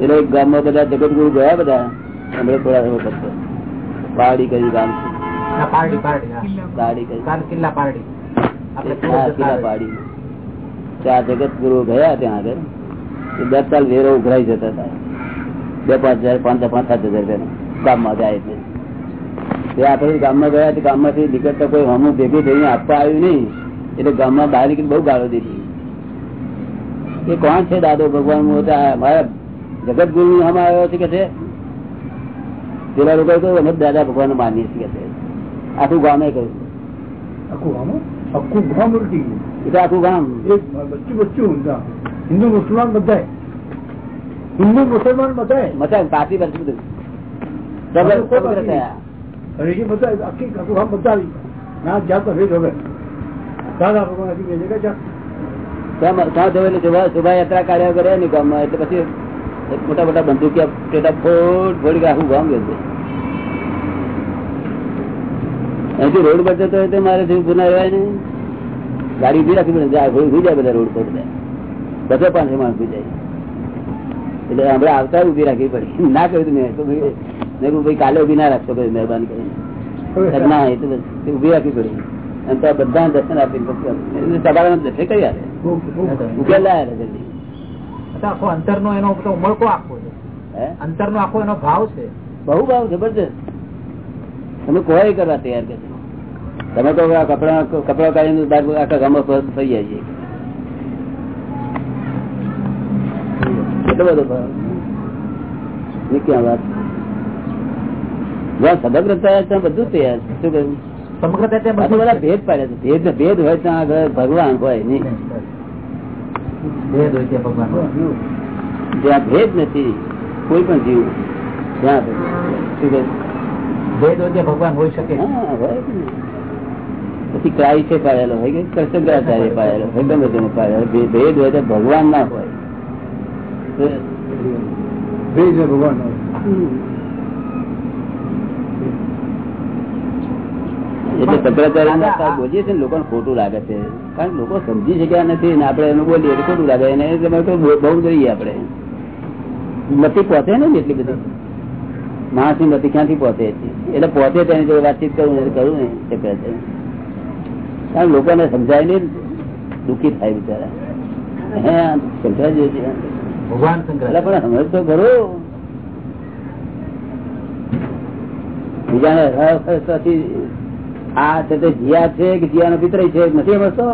એટલે ગામમાં બધા જગતગુરુ ગયા બધા હમણાં થોડા સમય પછી પારડી કરી ગામ. પારડી પારડી. પારડી. કિલ્લા પારડી. ત્યાં જગત ગુરુ ગયા ત્યાં આગળ. દર સાલ વેરો ઉઘરાઈ જતા હતા. બે પાંચ હજાર પાંચ પાંચ સાત હજાર રૂપિયા ગામમાં જાય એટલે. તે આપણે ગામમાં ગયા ગામમાંથી નીકળતા કોઈ હમું ભેગું થઈને આપવા આવ્યું નહીં. એટલે ગામમાં બહાર નીકળી બહુ ગાળો દીધી. એ કોણ છે દાદો? ભગવાન હું તો આ મારા જગત ગુરુ હમ આવ્યો છે કે છે? પેલા લોકો કહ્યું અમે દાદા ભગવાન માનીએ છીએ કે છે. આખું ગામે કહ્યું. આખું ગામ? હો? આખું ગામ ઉલટી ગયું. એ તો આખું ગામ. એક બચ્ચું બચ્ચું ઊંધા. હિન્દુ મુસલમાન બધાય. હિન્દુ મુસલમાન બધાય. મચાવ પાર્ટી પર બધું. હવે સગર- કોઈ સગર બાકી થયા. અને એ બધા આખી આખું ગામ બધા આવી ગયા. ના જ્યાં તો ભેદ હવે. શોભાયાત્રા કાર્ય કરે ને ગામમાં એટલે પછી મોટા મોટા બંદૂકિયા પેટા ફોડ ફોડી આખું ગામ ગયું અહીંથી રોડ પર જતો હોય તો મારે ગુના રહેવાય ને ગાડી ઊભી રાખી પડે જાય ઊભી જાય બધા રોડ પર બધા. બધો પાંચસો માણસ ઊભી જાય. એટલે આપણે આવતા ઊભી રાખવી પડી. ના કહ્યું મેં તો મેં કહ્યું ભાઈ કાલે ઊભી ના રાખશો મહેરબાની કરીને. ના એ તો ઊભી રાખવી પડી. અને તો બધા દર્શન આપી સવારના દર્શન કરી આવે ઉકેલ આખો અંતર નો એનો ઉમળકો આખો છે? અંતર નો આખો એનો ભાવ છે? બહુ ભાવ જબરજસ્ત. તમે કોઈ કરવા તૈયાર કે તમે તો કપડા કપડા કાઢીને આખા ગામમાં ફરી જાય છે બધો ભાવ? ક્યાં વાત? જ્યાં સમગ્રતા બધું તૈયાર છે. શું કહ્યું? સમગ્ર ભેદ પાડે છે. ભેદ ભેદ હોય ત્યાં આગળ ભગવાન હોય નહીં. ભેદ હોય ભગવાન જ્યાં ભેદ નથી કોઈ પણ જીવ. ત્યાં ભેદ. હોય ભગવાન હોઈ શકે. હા, હોય પછી ક્રાઈ છે પાડેલો હોય કે કૃષ્ણગ્રાચાર્ય પાડેલો હોય ગમે તેને પાડેલો ભેદ હોય તો ભગવાન ના હોય. ભેદ હોય ભગવાન એટલે શંકરાચાર્ય બોલીએ છીએ લોકો ખોટું લાગે છે. કારણ કે લોકો સમજી શક્યા નથી ને આપણે એનું બોલીએ એટલે ખોટું લાગે એને બહુ જોઈએ આપણે. મતી પહોંચે ને એટલી બધી? માણસની મતી ક્યાંથી પહોંચે એટલે? પહોંચે તેની જોડે વાતચીત કરું કરું ને શંકરાચાર્ય કારણ લોકોને સમજાય નહીં દુઃખી થાય બિચારા. હે શંકરાચાર્ય છે. ભગવાન એટલે પણ સમજ તો ખરો. બીજાને આ છે તે જીયા છે કે જીયાનો પિતરાઈ છે નથી સમજતો?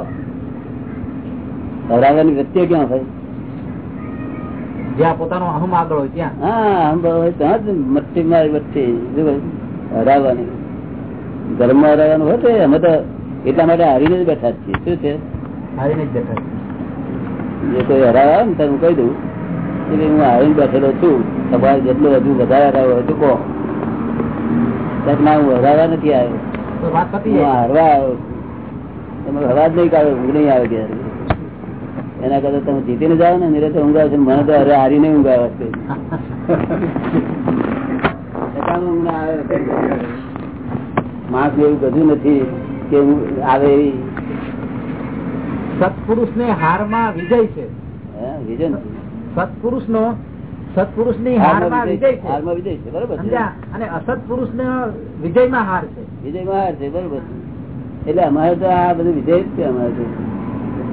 હરાવવાની વ્યક્તિઓ ક્યાં થાય જ્યાં પોતાનો અહમ આગળ હોય ત્યાં. હા હોય ત્યાં જ મચ્છી મારી વચ્ચે? હરાવવાની ઘરમાં હરાવવાનું હોય તો અમે તો એટલા માટે હારીને જ બેઠા છીએ. શું છે? હારીને જ બેઠા જે કોઈ હરાવે ને તો હું કહી દઉં ભાઈ હું હારીને બેઠેલો છું. તમારે જેટલું હજુ વધારે હરાવ્યો હોય તો કહો. ના હું હરાવા નથી આવ્યો. વાત પતી હવા જ નહીં કાઢો ઊંઘ નહીં આવે કે એના કરતા તમે જીતીને જાઓ ને નિરતે તો છે. મને તો અરે હારી નહીં ઊંઘ આવે. છે માણસ એવું બધું નથી કે આવે એવી. સત્પુરુષ ને હારમાં વિજય છે. વિજય સત્પુરુષ નો સત્પુરુષની હારમાં વિજય છે. વિજય છે. બરોબર અને અસત્પુરુષ ને વિજયમાં હાર છે. વિજય મહાર છે બરોબર. એટલે અમારે તો આ બધું વિજય જ છે અમારે તો.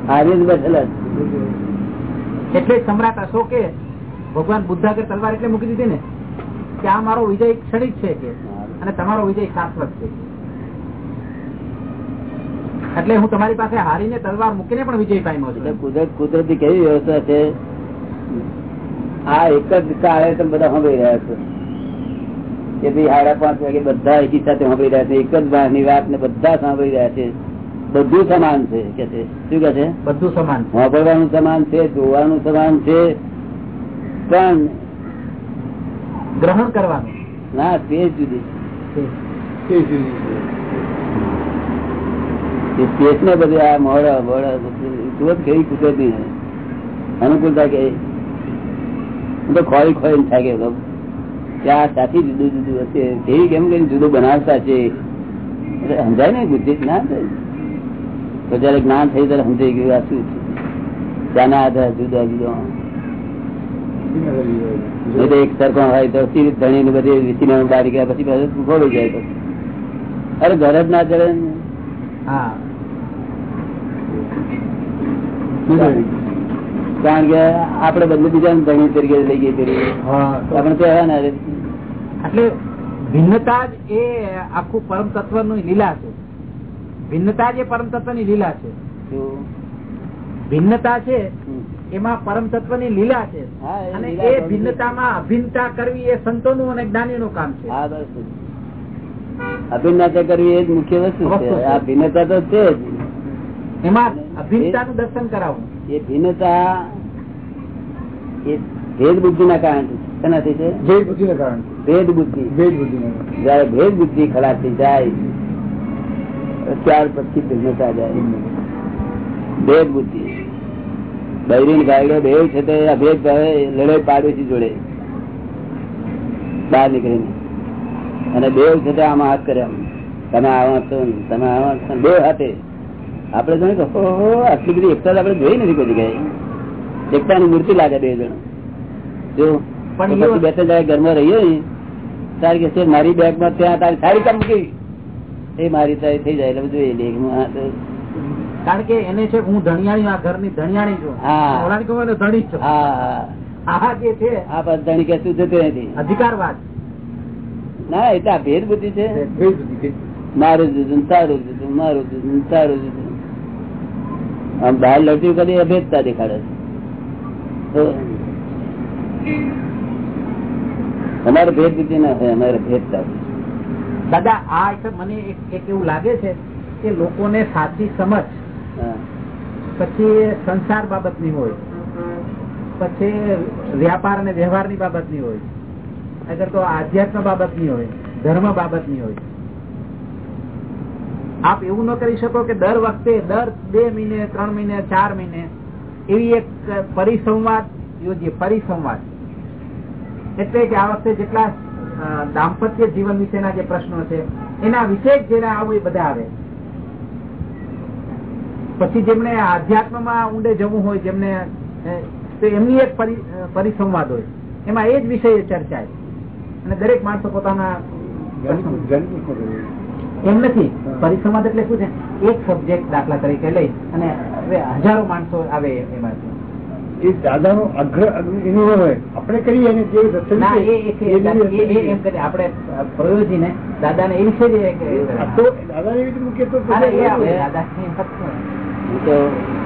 હારી જ બેઠેલા એટલે સમ્રાટ અશોકે ભગવાન બુદ્ધા કે તલવાર એટલે મૂકી દીધી ને કે આ મારો વિજય ક્ષણિક છે કે અને તમારો વિજય શાશ્વત છે. એટલે હું તમારી પાસે હારીને તલવાર મૂકીને પણ વિજય પામ્યો છું. કુદરત કુદરતી કેવી વ્યવસ્થા છે? આ એક જ કાળે તમે બધા સાંભળી રહ્યા છો. કે ભાઈ સાડા પાંચ વાગે બધા એકી સાથે સાંભળી રહ્યા છે. એક જ ની વાત ને બધા સાંભળી રહ્યા છે. બધું સમાન છે કે છે? શું કે છે? બધું સમાન છે. સાંભળવાનું સમાન છે જોવાનું સમાન છે. પણ ગ્રહણ કરવાનું. ના તે જુદી છે સ્પેસ ને બધું આ મોડા મોડા જુઓ કેવી કુદરતી છે. અનુકૂળતા કે હું તો ખોઈ ખોઈ થાકે તો કે સાથી જુદું જુદું હશે. કેવી કેમ કરીને જુદું બનાવતા છે? સમજાય ને બુદ્ધિ ના તો. જયારે જ્ઞાન થયું ત્યારે સમજાઈ ગયું આ શું છે? ત્યાંના આધારે જુદા જુદા. એક સરખો હોય તો ધણી ને બધી વિસીને બારી ગયા પછી પાછું ખોવાઈ જાય તો. અરે ઘર જ ના ચડે ને. હા. કારણ કે આપડે બધું બીજા ધણી તરીકે લઈ ગઈ તરીકે આપણે કહેવાના. એટલે ભિન્નતા જ એ આખું પરમ તત્વની લીલા છે. ભિન્નતા જ એ પરમ તત્વની લીલા છે. ભિન્નતા છે એમાં પરમ તત્વની લીલા છે અને એ ભિન્નતામાં અભિન્નતા કરવી એ સંતોનું અને જ્ઞાનીનું કામ છે. અભિન્નતા કરવી એ જ મુખ્ય વસ્તુ છે. આ ભિન્નતા તો છે જ. એમાં અભિન્નતાનું દર્શન કરાવવું. એ ભિન્નતા એ ભેદ બુદ્ધિ ના કારણે શેનાથી છે? ભેદ બુદ્ધિ. જયારે ભેદ બુદ્ધિ ખરાબ થઈ જાય ત્યાર પછી ભિન્નતા જાય. ભેદ બુદ્ધિ. બૈરીન ગાયડો દેવ છે તે અભેદ ભાવે પાડે છે જોડે. બહાર નીકળીને. અને દેવ છે તે આમાં હાથ કર્યા. તમે આવા છો તમે આવા છો બે હાથે. આપડે જાણે આટલી બધી એકતા આપડે જોઈ નથી કોઈ જગ્યાએ. એકતાની મૂર્તિ લાગે બે જણ. જો પણ એ- બે ત્રણ જગ્યાએ ઘરમાં રહીએ ને તારે કે મારી બેગમાં ત્યાં તારી સારી કામ મૂકી? એ મારી તારી થઈ જાય એટલે જોઈ લે કારણ કે એને છે હું ધણિયાણી આ ઘરની ધણિયાણી છું. હા. ધણી છું. હા હા. આ જે છે આ પદ્ધતિ કે શું નથી અધિકારવાદ. ના આ ભેદ બુદ્ધિ છે. મારું જુદું તારું જુદું મારું જુદું તારું જુદું આમ બહાર લડતી કદી અભેદતા દેખાડે છે. અમારે ભેદ બુદ્ધિ ના થાય અમારે ભેદ. દાદા આ મને એક એક એવું લાગે છે કે લોકોને સાચી સમજ પછી સંસાર બાબતની હોય. પછી વ્યાપાર અને વ્યવહારની બાબતની હોય. અગર તો આધ્યાત્મ બાબતની હોય ધર્મ બાબતની હોય. આપ એવું ન કરી શકો કે દર વખતે દર બે મહિને ત્રણ મહિને ચાર મહિને એવી એક પરિસંવાદ યોજીએ પરિસંવાદ. એટલે કે આ વખતે જેટલા દાંપત્ય જીવન વિશેના જે પ્રશ્નો છે એના વિશેષ જેના આવું એ બધા આવે. પછી જેમને આધ્યાત્મમાં ઊંડે જવું હોય જેમને તો એમની એક પરિસંવાદ હોય. એમાં એ જ વિષય ચર્ચાય. અને દરેક માણસો પોતાના એમ નથી. પરિસંવાદ એટલે શું છે? એક સબ્જેક્ટ દાખલા તરીકે લઈ અને હવે હજારો માણસો આવે એમાં. એ દાદાનો અગ્ર એનો હોય. આપણે કરીએ ને જે ના આપણે પ્રયોજીને દાદાને એ વિશે તો દાદાને એવી રીતે મૂકીએ તો.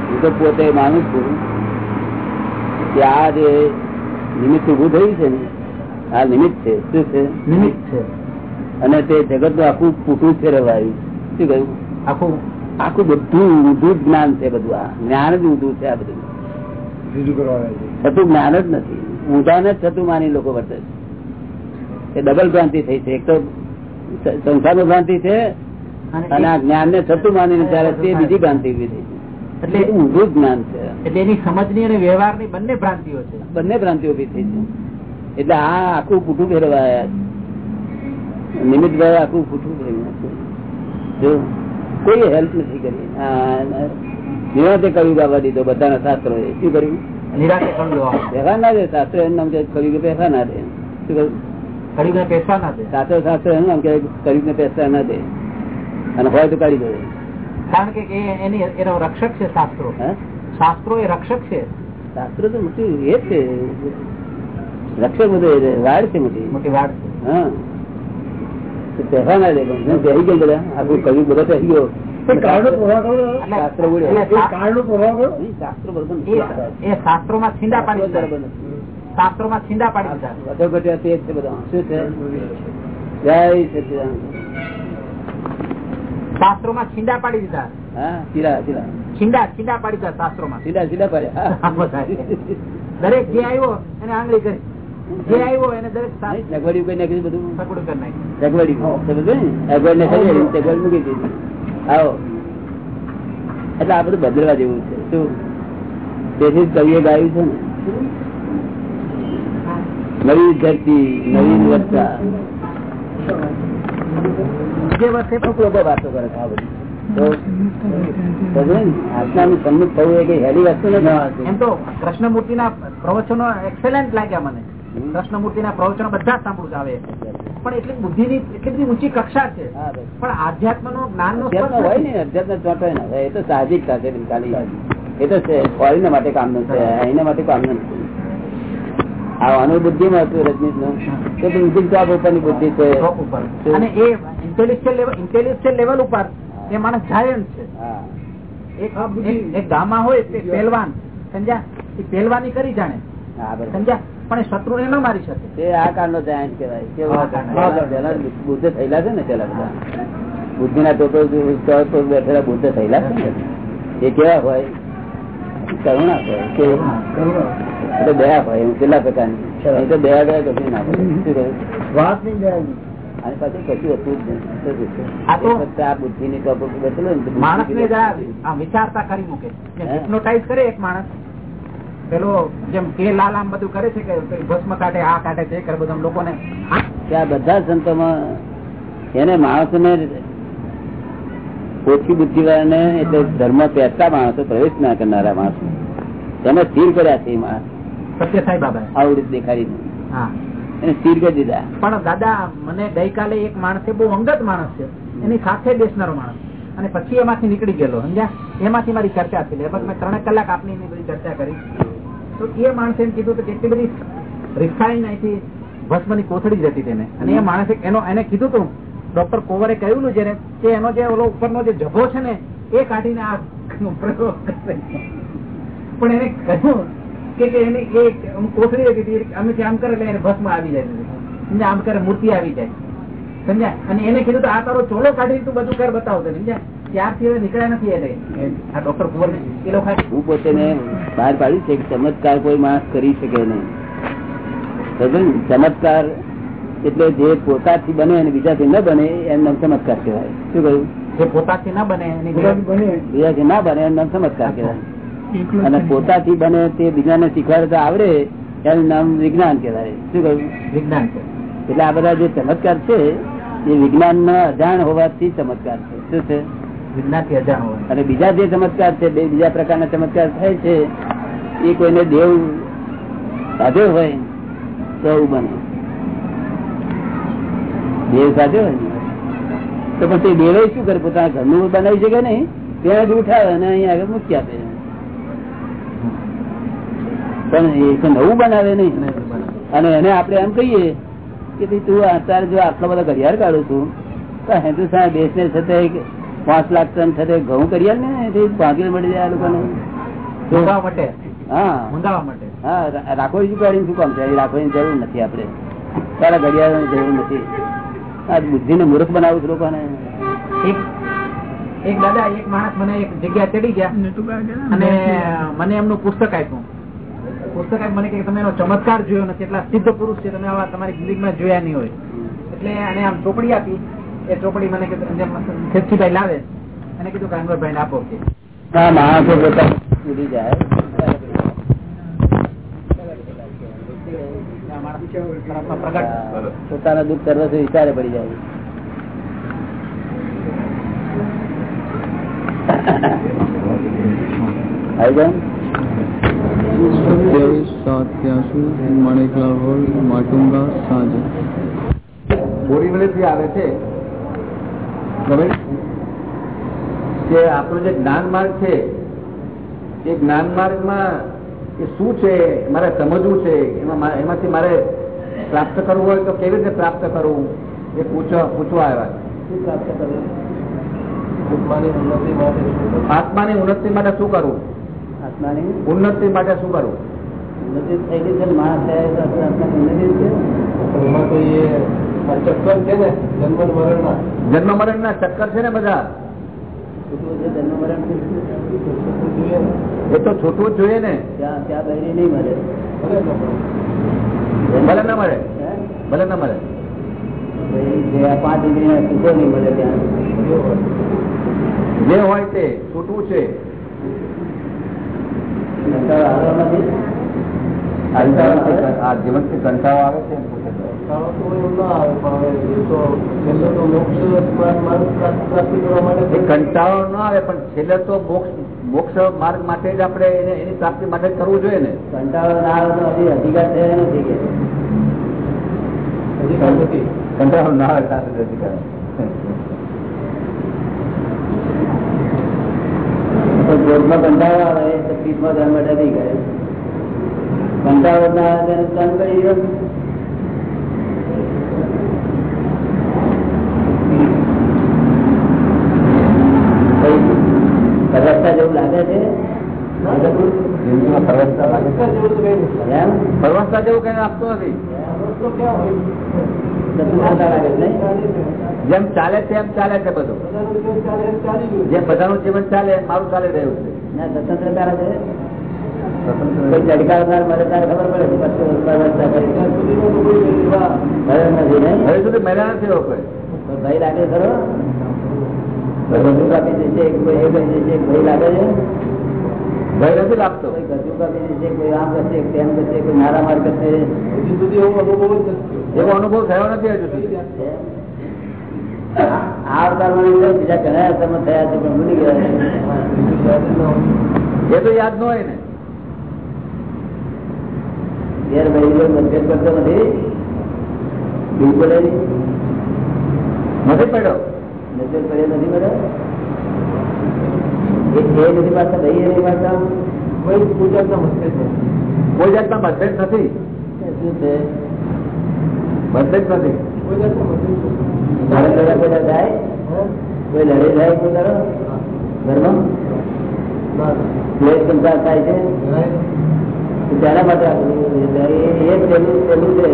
હું તો પોતે માનું છું કે આ જે નિમિત્ત ઉભું થયું છે ને આ નિમિત્ત છે. શું છે? નિમિત્ત છે. અને તે જગતનું આખું છે ફેરવાયું. શું કહ્યું? આખું આખું બધું ઊંધું જ્ઞાન છે બધું આ. જ્ઞાન જ ઊંધું છે આ બધું. કરવાના છે. છતું જ્ઞાન જ નથી. ઊંધાને જ છતું માની લોકો વર્તે છે. એ ડબલ ભ્રાંતિ થઈ છે. એક તો સંસાર ભ્રાંતિ છે અને આ જ્ઞાન ને છતું માનીને ત્યારે તે બીજી ભ્રાંતિ. ઊભી થઈ એટલે ઊંધું જ્ઞાન છે. એટલે એની સમજની અને વ્યવહારની બંને ભ્રાંતિઓ છે. બંને ભ્રાંતિ ઊભી થઈ છે. એટલે આ આખું પૂઠું ફેરવાયા છે. નિમિત્ત ભાઈ આખું પૂઠું ફેરવ્યું જો કોઈ હેલ્પ નથી કરી. આ નિરાતે કર્યું ગાવા દીધો બધાના શાસ્ત્રો શું કર્યું? પહેલા ના દે શાસ્ત્ર એનું નામ કર્યું પહેલા ના દે. શું કહ્યું કળિયુગને પેસવા ના દે? શાસ્ત્ર શાસ્ત્ર એનું નામ કે કર્યું પૈસા ના દે. અને હોય તો કાઢી દે. કારણ કે એની એનો રક્ષક છે શાસ્ત્રો. શાસ્ત્રો એ રક્ષક છે. શાસ્ત્ર તો મોટી એ છે. રક્ષક બધો વાડ છે મોટી. મોટી વાડ છે. હા. પહેલા ના દે પહેરી ગયો બધા? આખું કર્યું બધા પહેરી ગયો. કરો શાસ્ત્ર કરો શાસ્ત્રો શાસ્ત્રોમાં છીંડા પાડી બરોબર દીધા છીંડા પાડી દીધા. વધુ ઘટ્યા તે છે બધા. શું છે? જય સચિદાનંદ. શાસ્ત્રોમાં છીંડા પાડી દીધા. હા સીધા સીધા છીંડા છીંડા પાડી દીધા શાસ્ત્રોમાં. સીધા સીધા પડ્યા. હા, દરેક જે આવ્યો એને આંગળી કરી. જે આવ્યો એને દરેક શા- નહીં, સગવડિયું બધું. સગવડ કરી નાખી ને? સગવડ મૂકી દીધી. આવો. એટલે આ બધું બદલવા જેવું છે. શું? તેથી જ કવિએ ગાયું છે ને? નવી ધરતી નવી વર્ષા જે વર્ષે પણ લોકો વાતો કરે છે આ બધી. કૃષ્ણમૂર્તિ ના પ્રવચનો એક્સેલન્ટ લાગ્યા મને. કૃષ્ણમૂર્તિ ના પ્રવચનો બધા સાંભળું આવે. પણ એટલી બુદ્ધિની એટલી બધી ઊંચી કક્ષા છે. પણ આધ્યાત્મનું જ્ઞાનનું હોય ને અધ્યાત્મ ચોંટો ના એ તો સાહજિક સાથે એ તો છે ફોરેન માટે કામનું છે એના માટે કામનું નથી. આ અનુબુદ્ધિ માં હતું રજનીશનું કે બુદ્ધિ ટોપ ઉપરની બુદ્ધિ છે. અને એ ઇન્ટેલિજિયલ લેવલ ઇન્ટેલિજિયલ લેવલ ઉપર એ માણસ જાયન્ટ છે. એક ગામમાં હોય તે પહેલવાન સમજ્યા? એ પહેલવાની કરી જાણે. સમજ્યા? પણ શત્રુ ને ન મારી શકે. તે આ કાળનો જાયન્ટ કેવાય બુદ્ધ થયેલા છે ને પેલા બધા. બુદ્ધિ ના તો બેઠેલા બુદ્ધ થયેલા છે ને એ કેવા હોય? કરુણા હોય. કે એટલે દયા હોય કેટલા પ્રકારની? તો દયા દયા કશું ના હોય? વાત નહીં દયા અને પછી કશું હતું જ આ બુદ્ધિ ની ટોપ ઉપર બેઠેલો ને માણસ ને વિચારતા કરી મૂકે. કરે એક માણસ પેલો જેમ કે લાલ આમ બધું કરે છે કે ભસ્મ કાઢે આ કાઢે તે કરે બધા લોકોને. ત્યાં બધા સંતો એને માણસને ઓછી બુદ્ધિ વાળાને એટલે ધર્મ પહેરતા માણસો પ્રવેશ ના કરનારા માણસો. એને સ્થિર કર્યા છે સત્ય સાંઈ બાબા આવડી હા. એને સ્થિર કરી દીધા. પણ દાદા મને ગઈકાલે એક માણસ બહુ અંગત માણસ છે. એની સાથે બેસનારો માણસ અને પછી એમાંથી નીકળી ગયેલો સમજ્યા? એમાંથી મારી ચર્ચા થઈ લગભગ મેં ત્રણ કલાક આપની એની બધી ચર્ચા કરી. તો એ માણસે એમ કીધું કે કેટલી બધી રિફાઈન અહીંથી ભસ્મની કોથળી જતી તેને. અને એ માણસે એનો એને કીધું હતું ડોક્ટર કોવરે કહ્યું જેને કે એનો જે ઓલો ઉપરનો જે જભો છે ને એ કાઢીને આ પણ એને કહ્યું કે એને એની એ કોથળી હતી અમે આમ કરે એટલે એને ભસ્મ આવી જાય. આમ કરે મૂર્તિ આવી જાય. સમજ્યા? અને એને કીધું આ તારો ચોલો કાઢી તું બધું કર બતાવો સમજ્યા? ત્યારથી નીકળ્યા નથી એને આ ડોક્ટર કુંવર એ લોકો હું પોતે બહાર પાડ્યું છે કે ચમત્કાર કોઈ માણસ કરી શકે નહીં. ચમત્કાર એટલે જે પોતાથી બને અને બીજાથી ન બને એમ નામ ચમત્કાર કહેવાય. શું કહ્યું? જે પોતાથી ના બને બને. બીજાથી ના બને એનું નામ ચમત્કાર કહેવાય. અને પોતાથી બને તે બીજાને શીખવાડતા આવડે એનું નામ વિજ્ઞાન કહેવાય. શું કહ્યું? વિજ્ઞાન એટલે આ બધા જે ચમત્કાર છે એ વિજ્ઞાનમાં અજાણ હોવાથી ચમત્કાર છે. શું છે? વિજ્ઞાનથી અજાણ હોય અને બીજા જે ચમત્કાર છે બે બીજા પ્રકારના ચમત્કાર થાય છે એ કોઈને દેવ સાધ્યો હોય તો એવું બને. દેવ સાધ્યો હોય તો પછી દેવે શું કરે? પોતાના ઘરનું બનાવી શકે નહીં? ત્યાં જ ઉઠાવે અને અહીંયા આગળ મૂકી આપે. પણ એ નવું બનાવે નહીં. અને એને આપણે એમ કહીએ કે ભાઈ તું અત્યારે જો આટલો બધો ઘડિયાળ કાઢું છું તો હિન્દુ સાહેબ દેશ ને પાંચ લાખ ટન છતે ઘઉં ઘડિયાળ ને એથી ભાગી મળી જાય લોકોને. માટે? હા. હા રાખોડી કાઢીને શું કામ છે? રાખોડીની જરૂર નથી આપણે. તારા ઘડિયાળની જરૂર નથી. આ બુદ્ધિ ને મૂર્ખ બનાવું છું લોકોને. એક એક દાદા એક માણસ મને એક જગ્યા ચડી ગયા અને મને એમનું પુસ્તક આપ્યું. પુસ્તક મને કે તમે એનો ચમત્કાર જોયો નથી, એટલા સિદ્ધ પુરુષ છે, તમે આવા તમારી જિંદગીમાં જોયા નહીં હોય. એટલે એને આમ ચોપડી આપી, એ ચોપડી મને કે લાવે અને કીધું કે અનવરભાઈ આપો કે. પોતાના દુઃખ કરવા છે વિચારે પડી જાય. આવી જાય સત્યાવીસ સાત ત્યાંસી માણેકલાલ હોલ માટુંગા સાંજે બોરીવલીથી આવે છે કે આપણો જે જ્ઞાન માર્ગ છે એ જ્ઞાન માર્ગમાં એ શું છે મારે સમજવું છે એમાં એમાંથી મારે પ્રાપ્ત કરવું હોય તો કેવી રીતે પ્રાપ્ત કરવું? એ પૂછવા પૂછવા આવ્યા શું પ્રાપ્ત કરવું? આત્માની ઉન્નતિ માટે શું કરવું? આત્માની ઉન્નતિ માટે શું કરવું? ઉન્નતિ થઈ ગઈ છે ને માણસ થયા તો આત્માની ઉન્નતિ જ છે. જન્મ મરણ ના ચક્કર છે ને બધા? છૂટવું છે જન્મ મરણ એ તો છૂટવું જ જોઈએ ને. ત્યાં ત્યાં બહેરી નહીં મળે ભલે ના મળે હે? ભલે ના મળે પાંચ ઇન્દ્રિયના નહીં મળે ત્યાં. જે હોય તે છૂટવું છે. કંટાળો નથી? કંટાળો આવે? કંટાળો છે? કંટાળો ના આવે પણ છેલ્લે તો મોક્ષ મોક્ષ માર્ગ માટે જ આપણે એની પ્રાપ્તિ માટે જ કરવું જોઈએ ને. કંટાળો ના આવે તો હજી અધિકાર થયો નથી કે? કંટાળો ના આવે અધિકાર. તો જોરમાં કંટાળો આવે એ તકલીફમાં ધ્યાન નહીં કરે. કંટાળો ના આવે તેને ધ્યાન કરી દો. કઈ પરવસતા જેવું લાગે છે? પરવસતા જેવું કઈ આપતું નથી. જેમ ચાલે તેમ ચાલે છે બધું. જેમ બધાનું જીવન ચાલે મારું ચાલે રહ્યું છે. સ્વતંત્રતા છે? ભય હવે સુધી મહિલા નથી એવો કોઈ. કોઈ ભય લાગે ખરો? ભય લાગે છે? ભય નથી લાગતો? કરશે એવો અનુભવ થયો. નથી હજુ સુધી. આ અવતારમાં બીજા ઘણા અવતારમાં થયા છે પણ ભૂલી ગયા એ તો યાદ ન હોય ને. યાર ભાઈ મતભેદ કરતો નથી. બિલકુલ નથી પડ્યો? મતભેદ કર્યો નથી પડ્યો? એ એ નથી પાછા ભાઈ એ નહીં પાછા કોઈ જાતના મતભેદ નથી. શું છે? મતભેદ નથી. કોઈ કોઈ કોઈ ઘરમાં? સંસાર થાય છે? તેના માટે આ બધું છે. એ એ પેલું પેલું છે.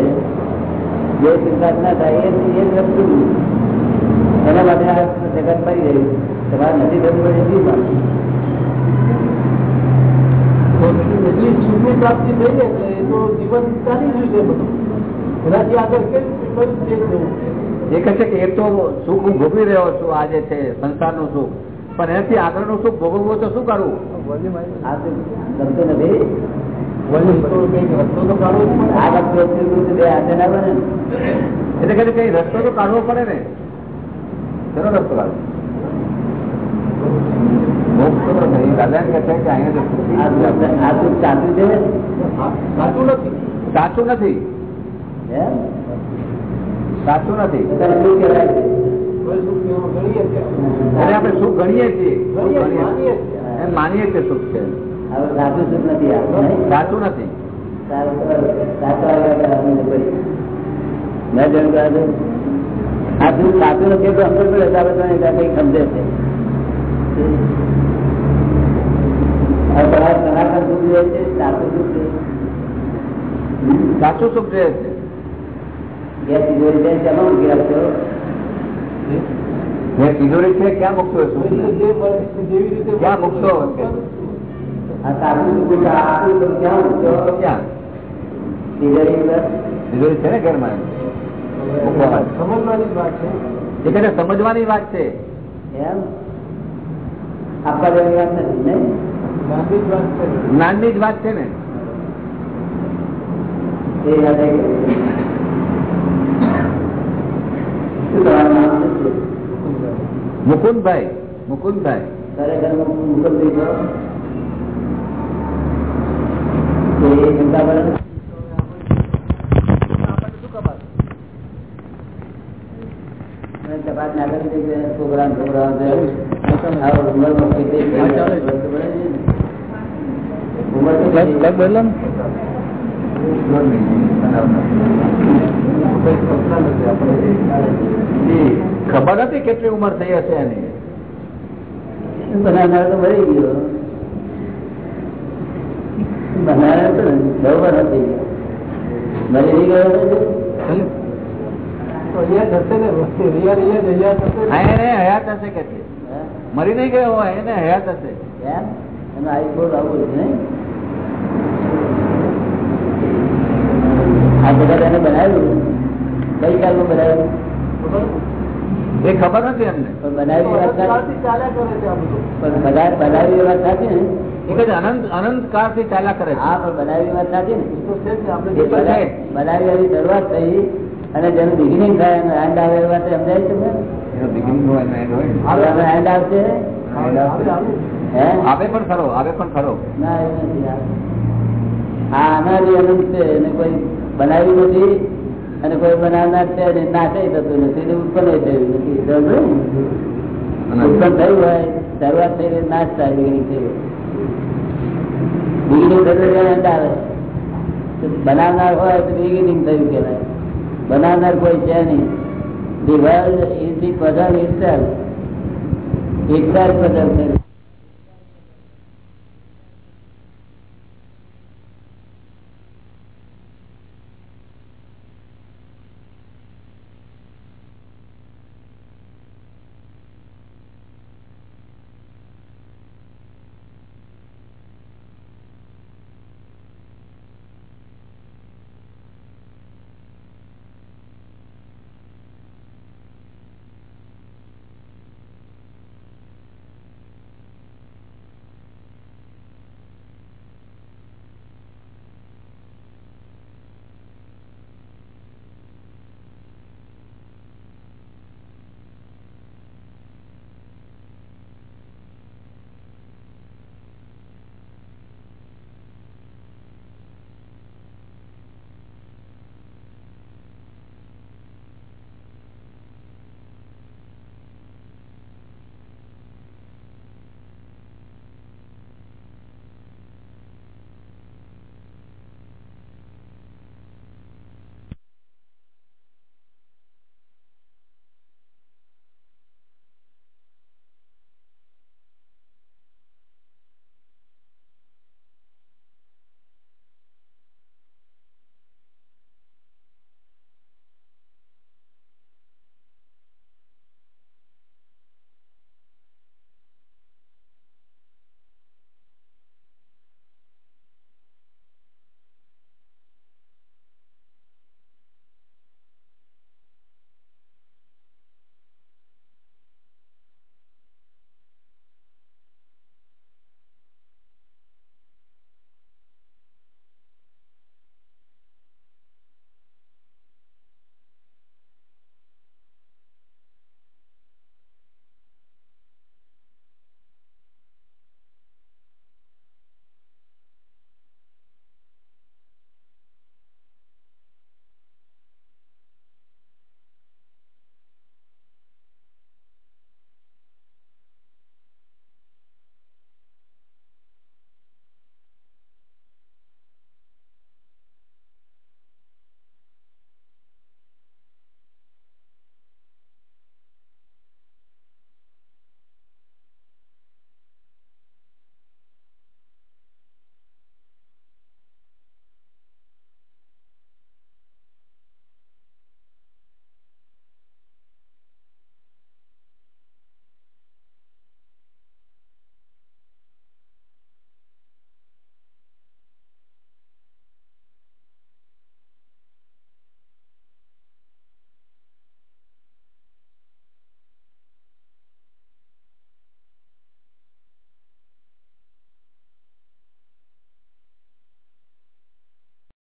જે સંસાર ના થાય એ એ વસ્તુ. એના માટે આ જગત પડી રહ્યું તમારે નથી થતું પડે શું કામ? પ્રાપ્તિ થઈ ને એટલે તો જીવન ચાલી રહ્યું છે બધું. એનાથી આગળ થવું એ કહે છે કે એ તો સુખ હું ભોગવી રહ્યો છું આજે છે સંસારનું સુખ. પણ એનાથી આગળનું સુખ ભોગવવું તો શું કરવું? નથી. એટલું કઈ રસ્તો તો કાઢવો પડે ને? શેનો રસ્તો કાઢવો એમાં નથી. સાચું નથી. આપણે સુખ ગણીએ છીએ. માનીએ છીએ. સુખ છે. હવે સાચું સુખ નથી સાચું નથી. સાચું. મેં જોયું કે આ સુખ સાચું નથી તો આપણે સમજે છે. સનાતન સુખ જોઈએ છે સાચું સાચું સાચું ઘરમાં? સમજવાની વાત છે સમજવાની વાત છે. એમ આપવા જેવી વાત નથી જ્ઞાનની જ વાત છે ને? મુકુંદભાઈ મુકુંદભાઈ. તપાસ છોકરા છોકરા ખબર પડે છે ને? ઉંમર તો કેટલી? નથી કેટલી ઉંમર થઈ હશે એની? બનાવનાર તો મરી ગયો. બનાવનાર તો બહુ બધા થઈ ગયો મરી ગયો હયાત હશે કે મરી નહીં ગયો હોય એને હયાત હશે. એમ એનો આઈફોન આવું નહીં. આ બધા એને બનાવ્યું કઈ કાલમાં બનાવ્યું એ ખબર નથી એમને. પણ બનાવી વાત સાચી. પણ બધા બનાવી વાત સાચી ને? એ કહે અનંત અનંત કાળથી ચાલ્યા કરે હા પણ બનાવી વાત સાચી ને? એ તો છે. બનાવી એવી શરૂઆત થઈ અને જેનું બિગિનિંગ થાય એનો એન્ડ આવે એ વાત સમજાય તમને? હોય એન્ડ આવશે? આવે પણ ખરો આવે પણ ખરો. ના એ નથી આ આનાથી અનંત છે એને કોઈ બનાવ્યું નથી અને કોઈ બનાવનાર છે અને નાશે થતું નથી ઉત્પન્ન થયું નથી. ઉત્પન્ન થયું હોય શરૂઆત થઈ ગઈ નાશ થાય બિગિનિંગ થયું બિગિનિંગ થતું આવે. બનાવનાર હોય તો બિગિનિંગ થયું કહેવાય. બનાવનાર કોઈ છે નહીં. The world is the puzzle itself itself puzzle છે.